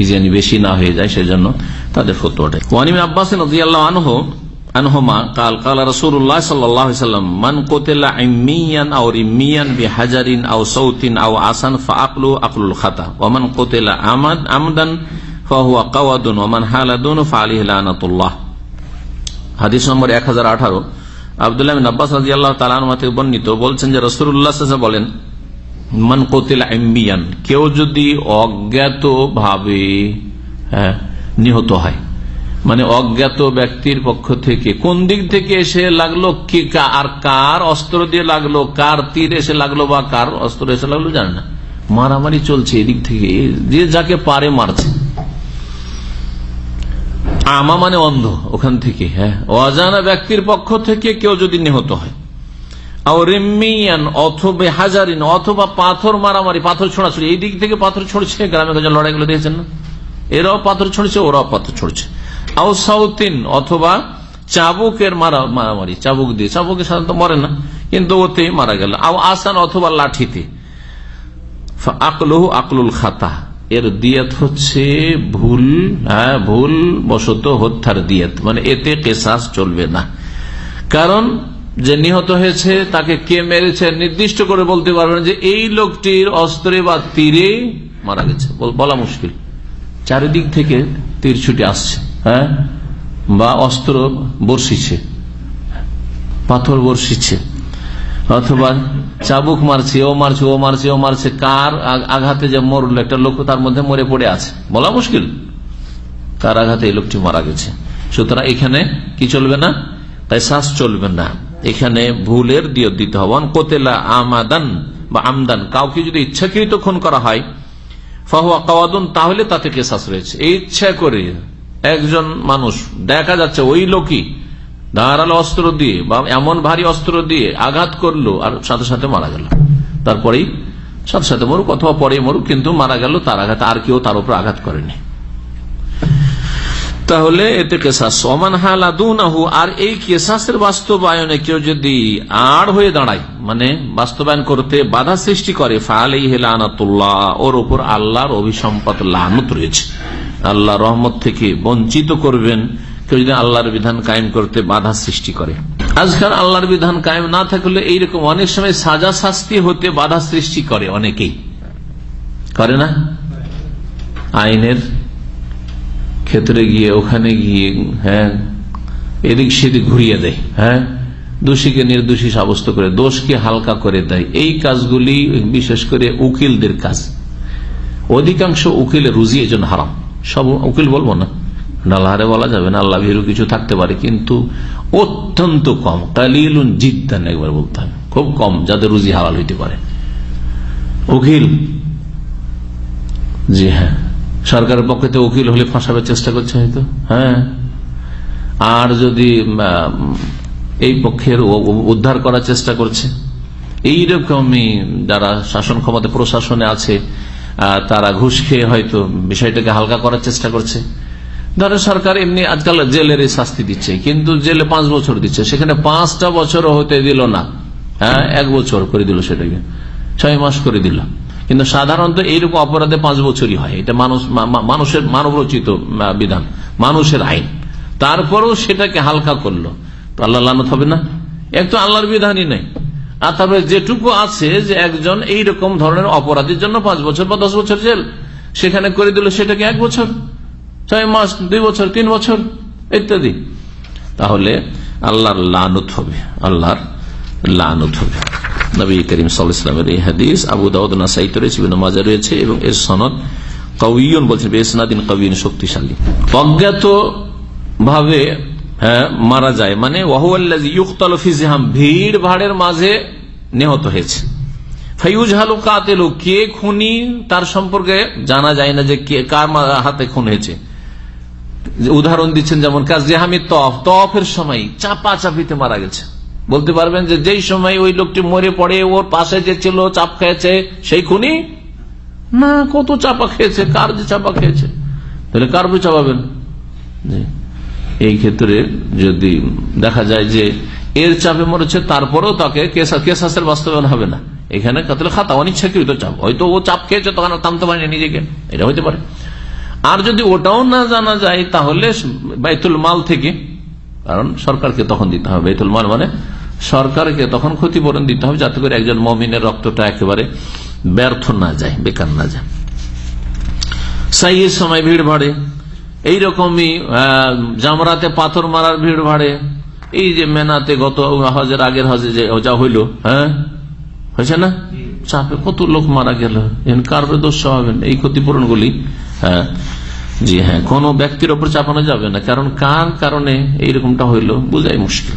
কি জানি বেশি না হয়ে যায় সেজন্য তাদের ফতুয়াটাই ওয়ানিম আব্বাস আনহ বর্ণিত, বলছেন যে রসুল্লাহ বলেন মান কোতিল এম্বিয়ান কেউ যদি অজ্ঞাত ভাবে হ্যাঁ, নিহত হয়। মানে অজ্ঞাত ব্যক্তির পক্ষ থেকে কোন দিক থেকে এসে লাগল কি আর কার অস্ত্র দিয়ে লাগল কার তীর এসে লাগল বা কার অস্ত্র এসে লাগল জানে না। মারামারি চলছে এদিক থেকে যে যাকে পারে মারছে। আমা মানে অন্ধ ওখান থেকে হ্যাঁ। অজানা ব্যক্তির পক্ষ থেকে কেউ যদি নিহত হয়। হাজারিন অথবা পাথর মারামারি, পাথর এই দিক থেকে পাথর গ্রামে লড়াইগুলো দেখেছেন না? এরাও পাথর ওরাও পাথর আও অথবা চাবুকের মারামারি, চাবুক দিয়ে। সাধারণত মরে না, কিন্তু ওতে মারা গেল। আসান অথবা লাঠিতে। আকলহু আকলুল খাতা। এর দিয়াত হচ্ছে ভুল হ্যাঁ ভুল বশত হত্যার দিয়াত। মানে এতে কেসাস চলবে না। কারণ নিহত হয়েছে, তাকে কে মেরেছে, নির্দিষ্ট করে বলতে পারবেন যে এই লোকটির অস্ত্রে বা তীরে মারা গেছে। বলা মুশকিল। চারিদিক থেকে তীর ছুটে আসছে হ্যাঁ? বা অস্ত্র বর্ষিছে, পাথর বর্ষিছে, অথবা চাবুক মারছে, ও মারছে ও মারছে ও মারছে, কার আঘাতে যে মরল, একটা লোক তার মধ্যে মরে পড়ে আছে। বলা মুশকিল। কার আঘাতে এই লোকটি মারা গেছে। সুতরাং এখানে কি চলবে না? তাই শ্বাস চলবে না। এখানে ভুলের দিয়ে দিতে হবে। কোতেলা আমাদান বা আমদান। কাউকে যদি ইচ্ছাকৃত খুন করা হয়, ফাহুয়া কাওয়াদুন, তাহলে তাতে কেসাস রয়েছে। এই ইচ্ছা করে একজন মানুষ, দেখা যাচ্ছে ওই লোকই ধারালো অস্ত্র দিয়ে বা এমন ভারী অস্ত্র দিয়ে আঘাত করল আর সাথে সাথে মারা গেল। তারপরেই সাথে সাথে মরুক অথবা পরে মরুক, কিন্তু মারা গেল, তার আঘাত, আর কেউ তার উপর আঘাত করেনি। তাহলে এতে কেসাস। সমান হালাদুনাহু আর এই কেসাসের বাস্তবায়নে কেউ যদি আড় হয়ে দাঁড়ায় মানে বাস্তবায়ন করতে বাধা সৃষ্টি করে ফালাই হেলানাতুল্লাহ ওর উপর আল্লাহর অভিসম্পদ লানত রয়েছে। আল্লাহ রহমত থেকে বঞ্চিত করবেন, কেউ যদি আল্লাহর বিধান কায়েম করতে বাধা সৃষ্টি করে। আজকাল আল্লাহর বিধান কায়েম না থাকলে এইরকম অনেক সময় সাজা শাস্তি হতে বাধা সৃষ্টি করে অনেকেই। করে না? আইনের ক্ষেত্রে গিয়ে, ওখানে গিয়ে হ্যাঁ এদিক সেদিক ঘুরিয়ে দেয় হ্যাঁ দোষীকে নির্দোষী সাব্যস্ত করে, দোষকে হালকা করে দেয়। এই কাজগুলি বিশেষ করে উকিলদের কাজ। অধিকাংশ উকিলের রুজি এজন হারাম। সব উকিল বলব না। ডালহারে বলা যাবে না, আল্লাহ ভীরু কিছু থাকতে পারে, কিন্তু অত্যন্ত কম, কালিলুন জিদ্দান একবার বলতে হবে। খুব কম, যাদের রুজি হালাল হইতে পারে। উকিল, জি হ্যাঁ। সরকারের পক্ষে তো উকিল হলে ফাঁসাবার চেষ্টা করছে হয়তো। হ্যাঁ। আর যদি এই পক্ষের উদ্ধার করার চেষ্টা করছে, এইরকমই যারা শাসন ক্ষমতা প্রশাসনে আছে তারা ঘুষ খেয়ে হয়তো বিষয়টাকে হালকা করার চেষ্টা করছে। ধরো সরকার এমনি আজকাল জেলের শাস্তি দিচ্ছে, কিন্তু জেলে পাঁচ বছর দিচ্ছে, সেখানে পাঁচটা বছর হতে দিল না। হ্যাঁ এক বছর করে দিল সেটাকে, ছয় মাস করে দিল। কিন্তু সাধারণত এইরকম অপরাধে পাঁচ বছরই হয়। এটা মানুষ মানুষের মানব রচিত বিধান, মানুষের আইন। তারপরেও সেটাকে হালকা করল। তো আল্লাহ লানত হবে না? এক তো আল্লাহর বিধানই নেই। আর তারপরে যেটুকু আছে যে একজন এইরকম ধরনের অপরাধের জন্য পাঁচ বছর বা দশ বছর জেল, সেখানে করে দিল সেটাকে এক বছর, ছয় মাস, দুই বছর, তিন বছর, ইত্যাদি। তাহলে আল্লাহর লানত হবে, আল্লাহর লানত হবে। নবী করিম সাল ইসলামের এই হাদিস আবু দাউদ নাসাইতে রয়েছে বিভিন্ন মাজা রয়েছে এবং এর সনদ কবিয়ন বলছেন বেসনাদিন কবিয়ন শক্তিশালী। অজ্ঞাত ভাবে হ্যাঁ, মারা যায়। মানে ভিড় ভাড়ের মাঝে নিহত হয়েছে। কে খুনি তার সম্পর্কে জানা যায় না যে কার হাতে খুন হয়েছে। উদাহরণ দিচ্ছেন যেমন কাজ জেহামি তফ তফের সময় চাপা চাপিতে মারা গেছে। বলতে পারবেন যে যেই সময় ওই লোকটি মরে পড়ে, ওর পাশে যে ছিল, চাপ খেয়েছে, সেই খুনি? না, কত চাপা খেয়েছে, কার যে চাপা খেয়েছে? তাহলে কার উপর চাপাবেন। এই ক্ষেত্রে যদি দেখা যায় যে এর চাপে মরেছে, তারপরেও তাকে কেসা- কেসাসের বাস্তবায়ন হবে না। এখানে কাতলে খাতা, অনিচ্ছাকৃত চাপ। হয়তো ও চাপ খেয়েছে, তখন থামতে পারেনি নিজেকে। এটা হইতে পারে। আর যদি ওটাও না জানা যায়, তাহলে বাইতুল মাল থেকে, কারণ সরকারকে তখন দিতে হবে। বাইতুল মাল মানে সরকারকে তখন ক্ষতিপূরণ দিতে হবে যাতে করে একজন মমিনের রক্তটা একেবারে ব্যর্থ না যায়, বেকার না যায়। সাইয়ের সময় ভিড় বাড়ে। এইরকমই জামরাতে পাথর মারার ভিড় ভাড়ে এই যে মেনাতে গত হজের আগের হজে যে যা হইল হ্যাঁ? হয়েছে না? চাপে কত লোক মারা গেল। এখন কার উপরে দোষ হবেন। এই ক্ষতিপূরণ গুলি হ্যাঁ? জি হ্যাঁ কোন ব্যক্তির ওপর চাপানো যাবে না। কারণ কার কারণে এইরকমটা হইল, বোঝাই মুশকিল।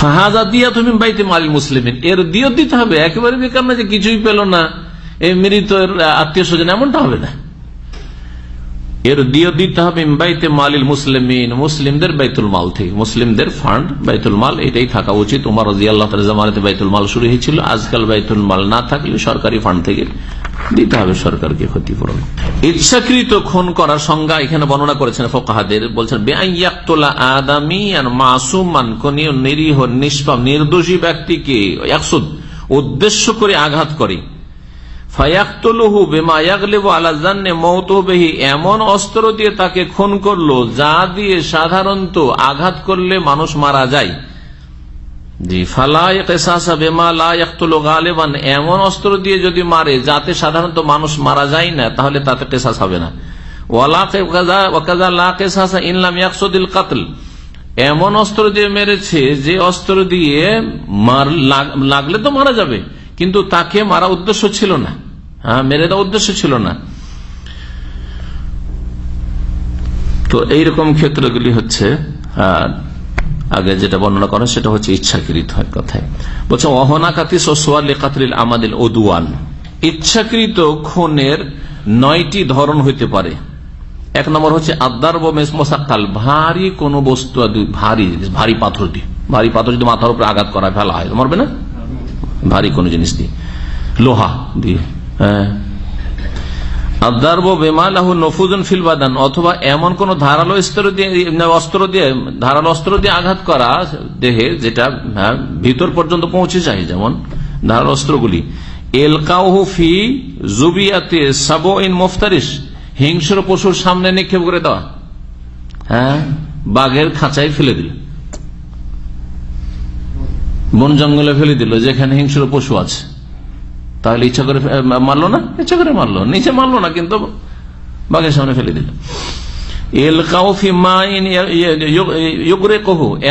ফাহাজা দিয়া তুমি বাইতে মাল এর দিয় দিতে হবে। একেবারে বেকার না যে কিছুই পেল না। এই মৃত আত্মীয় স্বজন এমনটা হবে না। এর দিয় দিতে হবে বাইতে মালিল মুসলিমিন। মুসলিমদের বাইতুল মাল থেকে। মুসলিমদের ফান্ড, বাইতুল মাল, এটাই থাকা উচিত। উমার রাজি আল্লাহ জামানাতে বাইতুল মাল শুরু হয়েছিল। আজকাল বাইতুল মাল না থাকলে সরকারি ফান্ড থেকে দিতে হবে সরকারকে ক্ষতিপূরণ। ইচ্ছাকৃত খুন করার সংজ্ঞা এখানে বর্ণনা করেছেন ফোকাহাদের। বলছেন বেআইয়াক্তোলা আদামি আর মাসুমান কোন নিরীহ, নিষ্পাপ, নির্দোষী ব্যক্তিকে একসুদ উদ্দেশ্য করে আঘাত করে। এমন অস্ত্র দিয়ে তাকে খুন করল যা দিয়ে সাধারণত আঘাত করলে মানুষ মারা যায়। জি গালিবান, এমন অস্ত্র দিয়ে যদি মারে, যাতে সাধারণত মানুষ মারা যায় না, তাহলে তাতে কেসাস হবে না। কাতল। এমন অস্ত্র দিয়ে মেরেছে, যে অস্ত্র দিয়ে মার লাগ- লাগলে তো মারা যাবে, কিন্তু তাকে মারা উদ্দেশ্য ছিল না। হ্যাঁ মেরে দেওয়া উদ্দেশ্য ছিল না। তো এইরকম ক্ষেত্রগুলি হচ্ছে আগে যেটা বর্ণনা করা সেটা হচ্ছে ইচ্ছাকৃত হয় কথায়। বলছে অহনাকাতি সোয়াল কাতরিল আমাদিল ওদুয়ান ইচ্ছাকৃত খুনের নয়টি ধরন হইতে পারে। এক নম্বর হচ্ছে আদার মোসাক্কাল ভারী কোন বস্তু, ভারী ভারী পাথর দিয়ে ভারী পাথর যদি মাথার উপরে আঘাত করা ফেলা হয় মরবে না? ভারী কোন জিনিস দিয়ে লোহা দিয়ে হ্যাঁ। আদার্ব বেমালাহু নফুজন ফিলবাদান অথবা এমন কোন ধারালো অস্ত্র দিয়ে অস্ত্র দিয়ে ধারালো অস্ত্র দিয়ে আঘাত করা দেহে যেটা হ্যাঁ, ভিতর পর্যন্ত পৌঁছে যায় যেমন ধারালো অস্ত্রগুলি। এলকাউহু ফি জুবিয়াতে সাবো ইন মুফতারিস হিংস্র পশুর সামনে নিক্ষেপ করে দেওয়া। হ্যাঁ বাঘের খাঁচায় ফেলে দিল। বন জঙ্গলে ফেলে দিল যেখানে হিংস্র পশু আছে। তাহলে ইচ্ছা করে মারলো না? ইচ্ছা করে মারলো। নিচে মারলো না, কিন্তু বাঘের সামনে ফেলে দিল।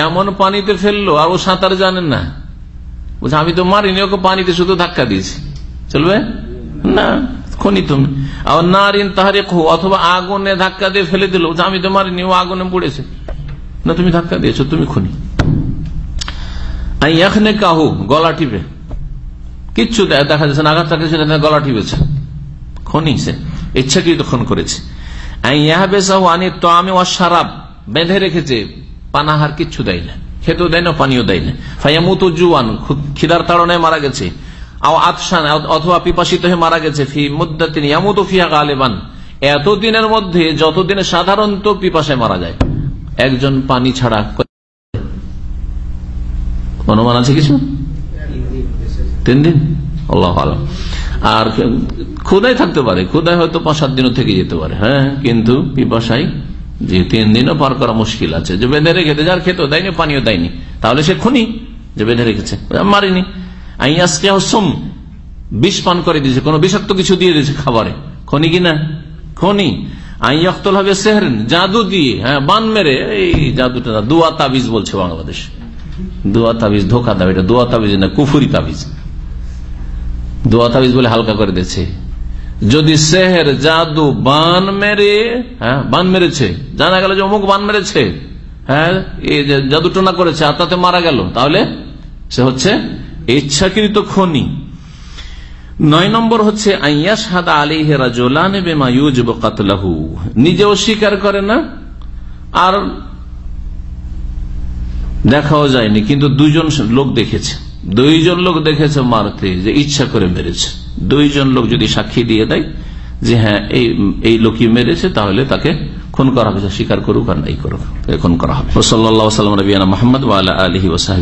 এমন পানিতে ফেলল, আর ও সাঁতার জানেন না। বলছে, আমি তো মারিনি, ওকে পানিতে শুধু ধাক্কা দিয়েছি। চলবে? না, খনি তুমি। আর নারিন তাহারে কহু অথবা আগুনে ধাক্কা দিয়ে ফেলে দিল। আমি তো মারিনি, ও আগুনে পড়েছে। না, তুমি ধাক্কা দিয়েছ, তুমি খুনি। এখানে কাহু গলা টিপে। কিচ্ছু দেখা যাচ্ছে আঘাত থাকছে গলা টিপেছে খনি সে ইচ্ছাকৃত খুন করেছে। অসারাব বেঁধে রেখেছে পানাহার কিচ্ছু দেয় না, খেতেও দেয় না, পানিও দেয় না। ফাইয়ামুত জুয়ান খিদার তাড়নায় মারা গেছে অথবা পিপাসিত হয়ে মারা গেছে, ফি মুদ্দাতিন ইয়ামুত ফিয়া গালেবান। এতদিনের মধ্যে যতদিনে সাধারণত পিপাসায় মারা যায়, একজন পানি ছাড়া অনুমান আছে কিছু? তিন দিন আল্লাহ আলম। আর ক্ষুদায় থাকতে পারে। ক্ষুদায় হয়তো পাঁচ, সাত দিনও থেকে যেতে পারে। হ্যাঁ কিন্তু পিপাসাই যে তিন দিনও পার করা মুশকিল আছে। যে বেঁধে রেখেছে, যার খেতেও দেয়নি, পানিও দেয়নি, তাহলে সে খুনি যে বেঁধে রেখেছে। মারিনি। আইয়াসকে বিষ পান করে দিয়েছে। কোন বিষাক্ত কিছু দিয়ে দিয়েছে খাবারে। খনি কিনা? খনি। আইয়াক্তল হবে সেহরেন, জাদু দিয়ে। হ্যাঁ বান মেরে, এই জাদুটা দুয়া তাবিজ বলছে বাংলাদেশ। দুয়া তাবিজ, ধোকা এটা দোয়া তাবিজ না, কুফুরি তাবিজ। দোয়া তাবিজ বলে হালকা করে দিয়েছে। যদি সেহের জাদু বান মেরে হ্যাঁ বান মেরেছে, জানা গেল যে অমুক বান মেরেছে হ্যাঁ জাদু টোনা করেছে, আর তাতে মারা গেল, তাহলে সে হচ্ছে ইচ্ছাকৃত খনি। নয় নম্বর হচ্ছে আইয়া সাদা আলী হেরা জোলান কাতলাহু। নিজেও স্বীকার করে না, আর দেখাও যায়নি, কিন্তু দুজন লোক দেখেছে। দুইজন লোক দেখেছে মারতে, যে ইচ্ছা করে মেরেছে। দুইজন লোক যদি সাক্ষী দিয়ে দেয়, যে হ্যাঁ এই এই লোকই মেরেছে, তাহলে তাকে খুন করা হবে স্বীকার করুক আর নাই করুক। খুন করা হবে। সাল্লাহ সাল্লাম মোহাম্মদ আলহি ওসাহ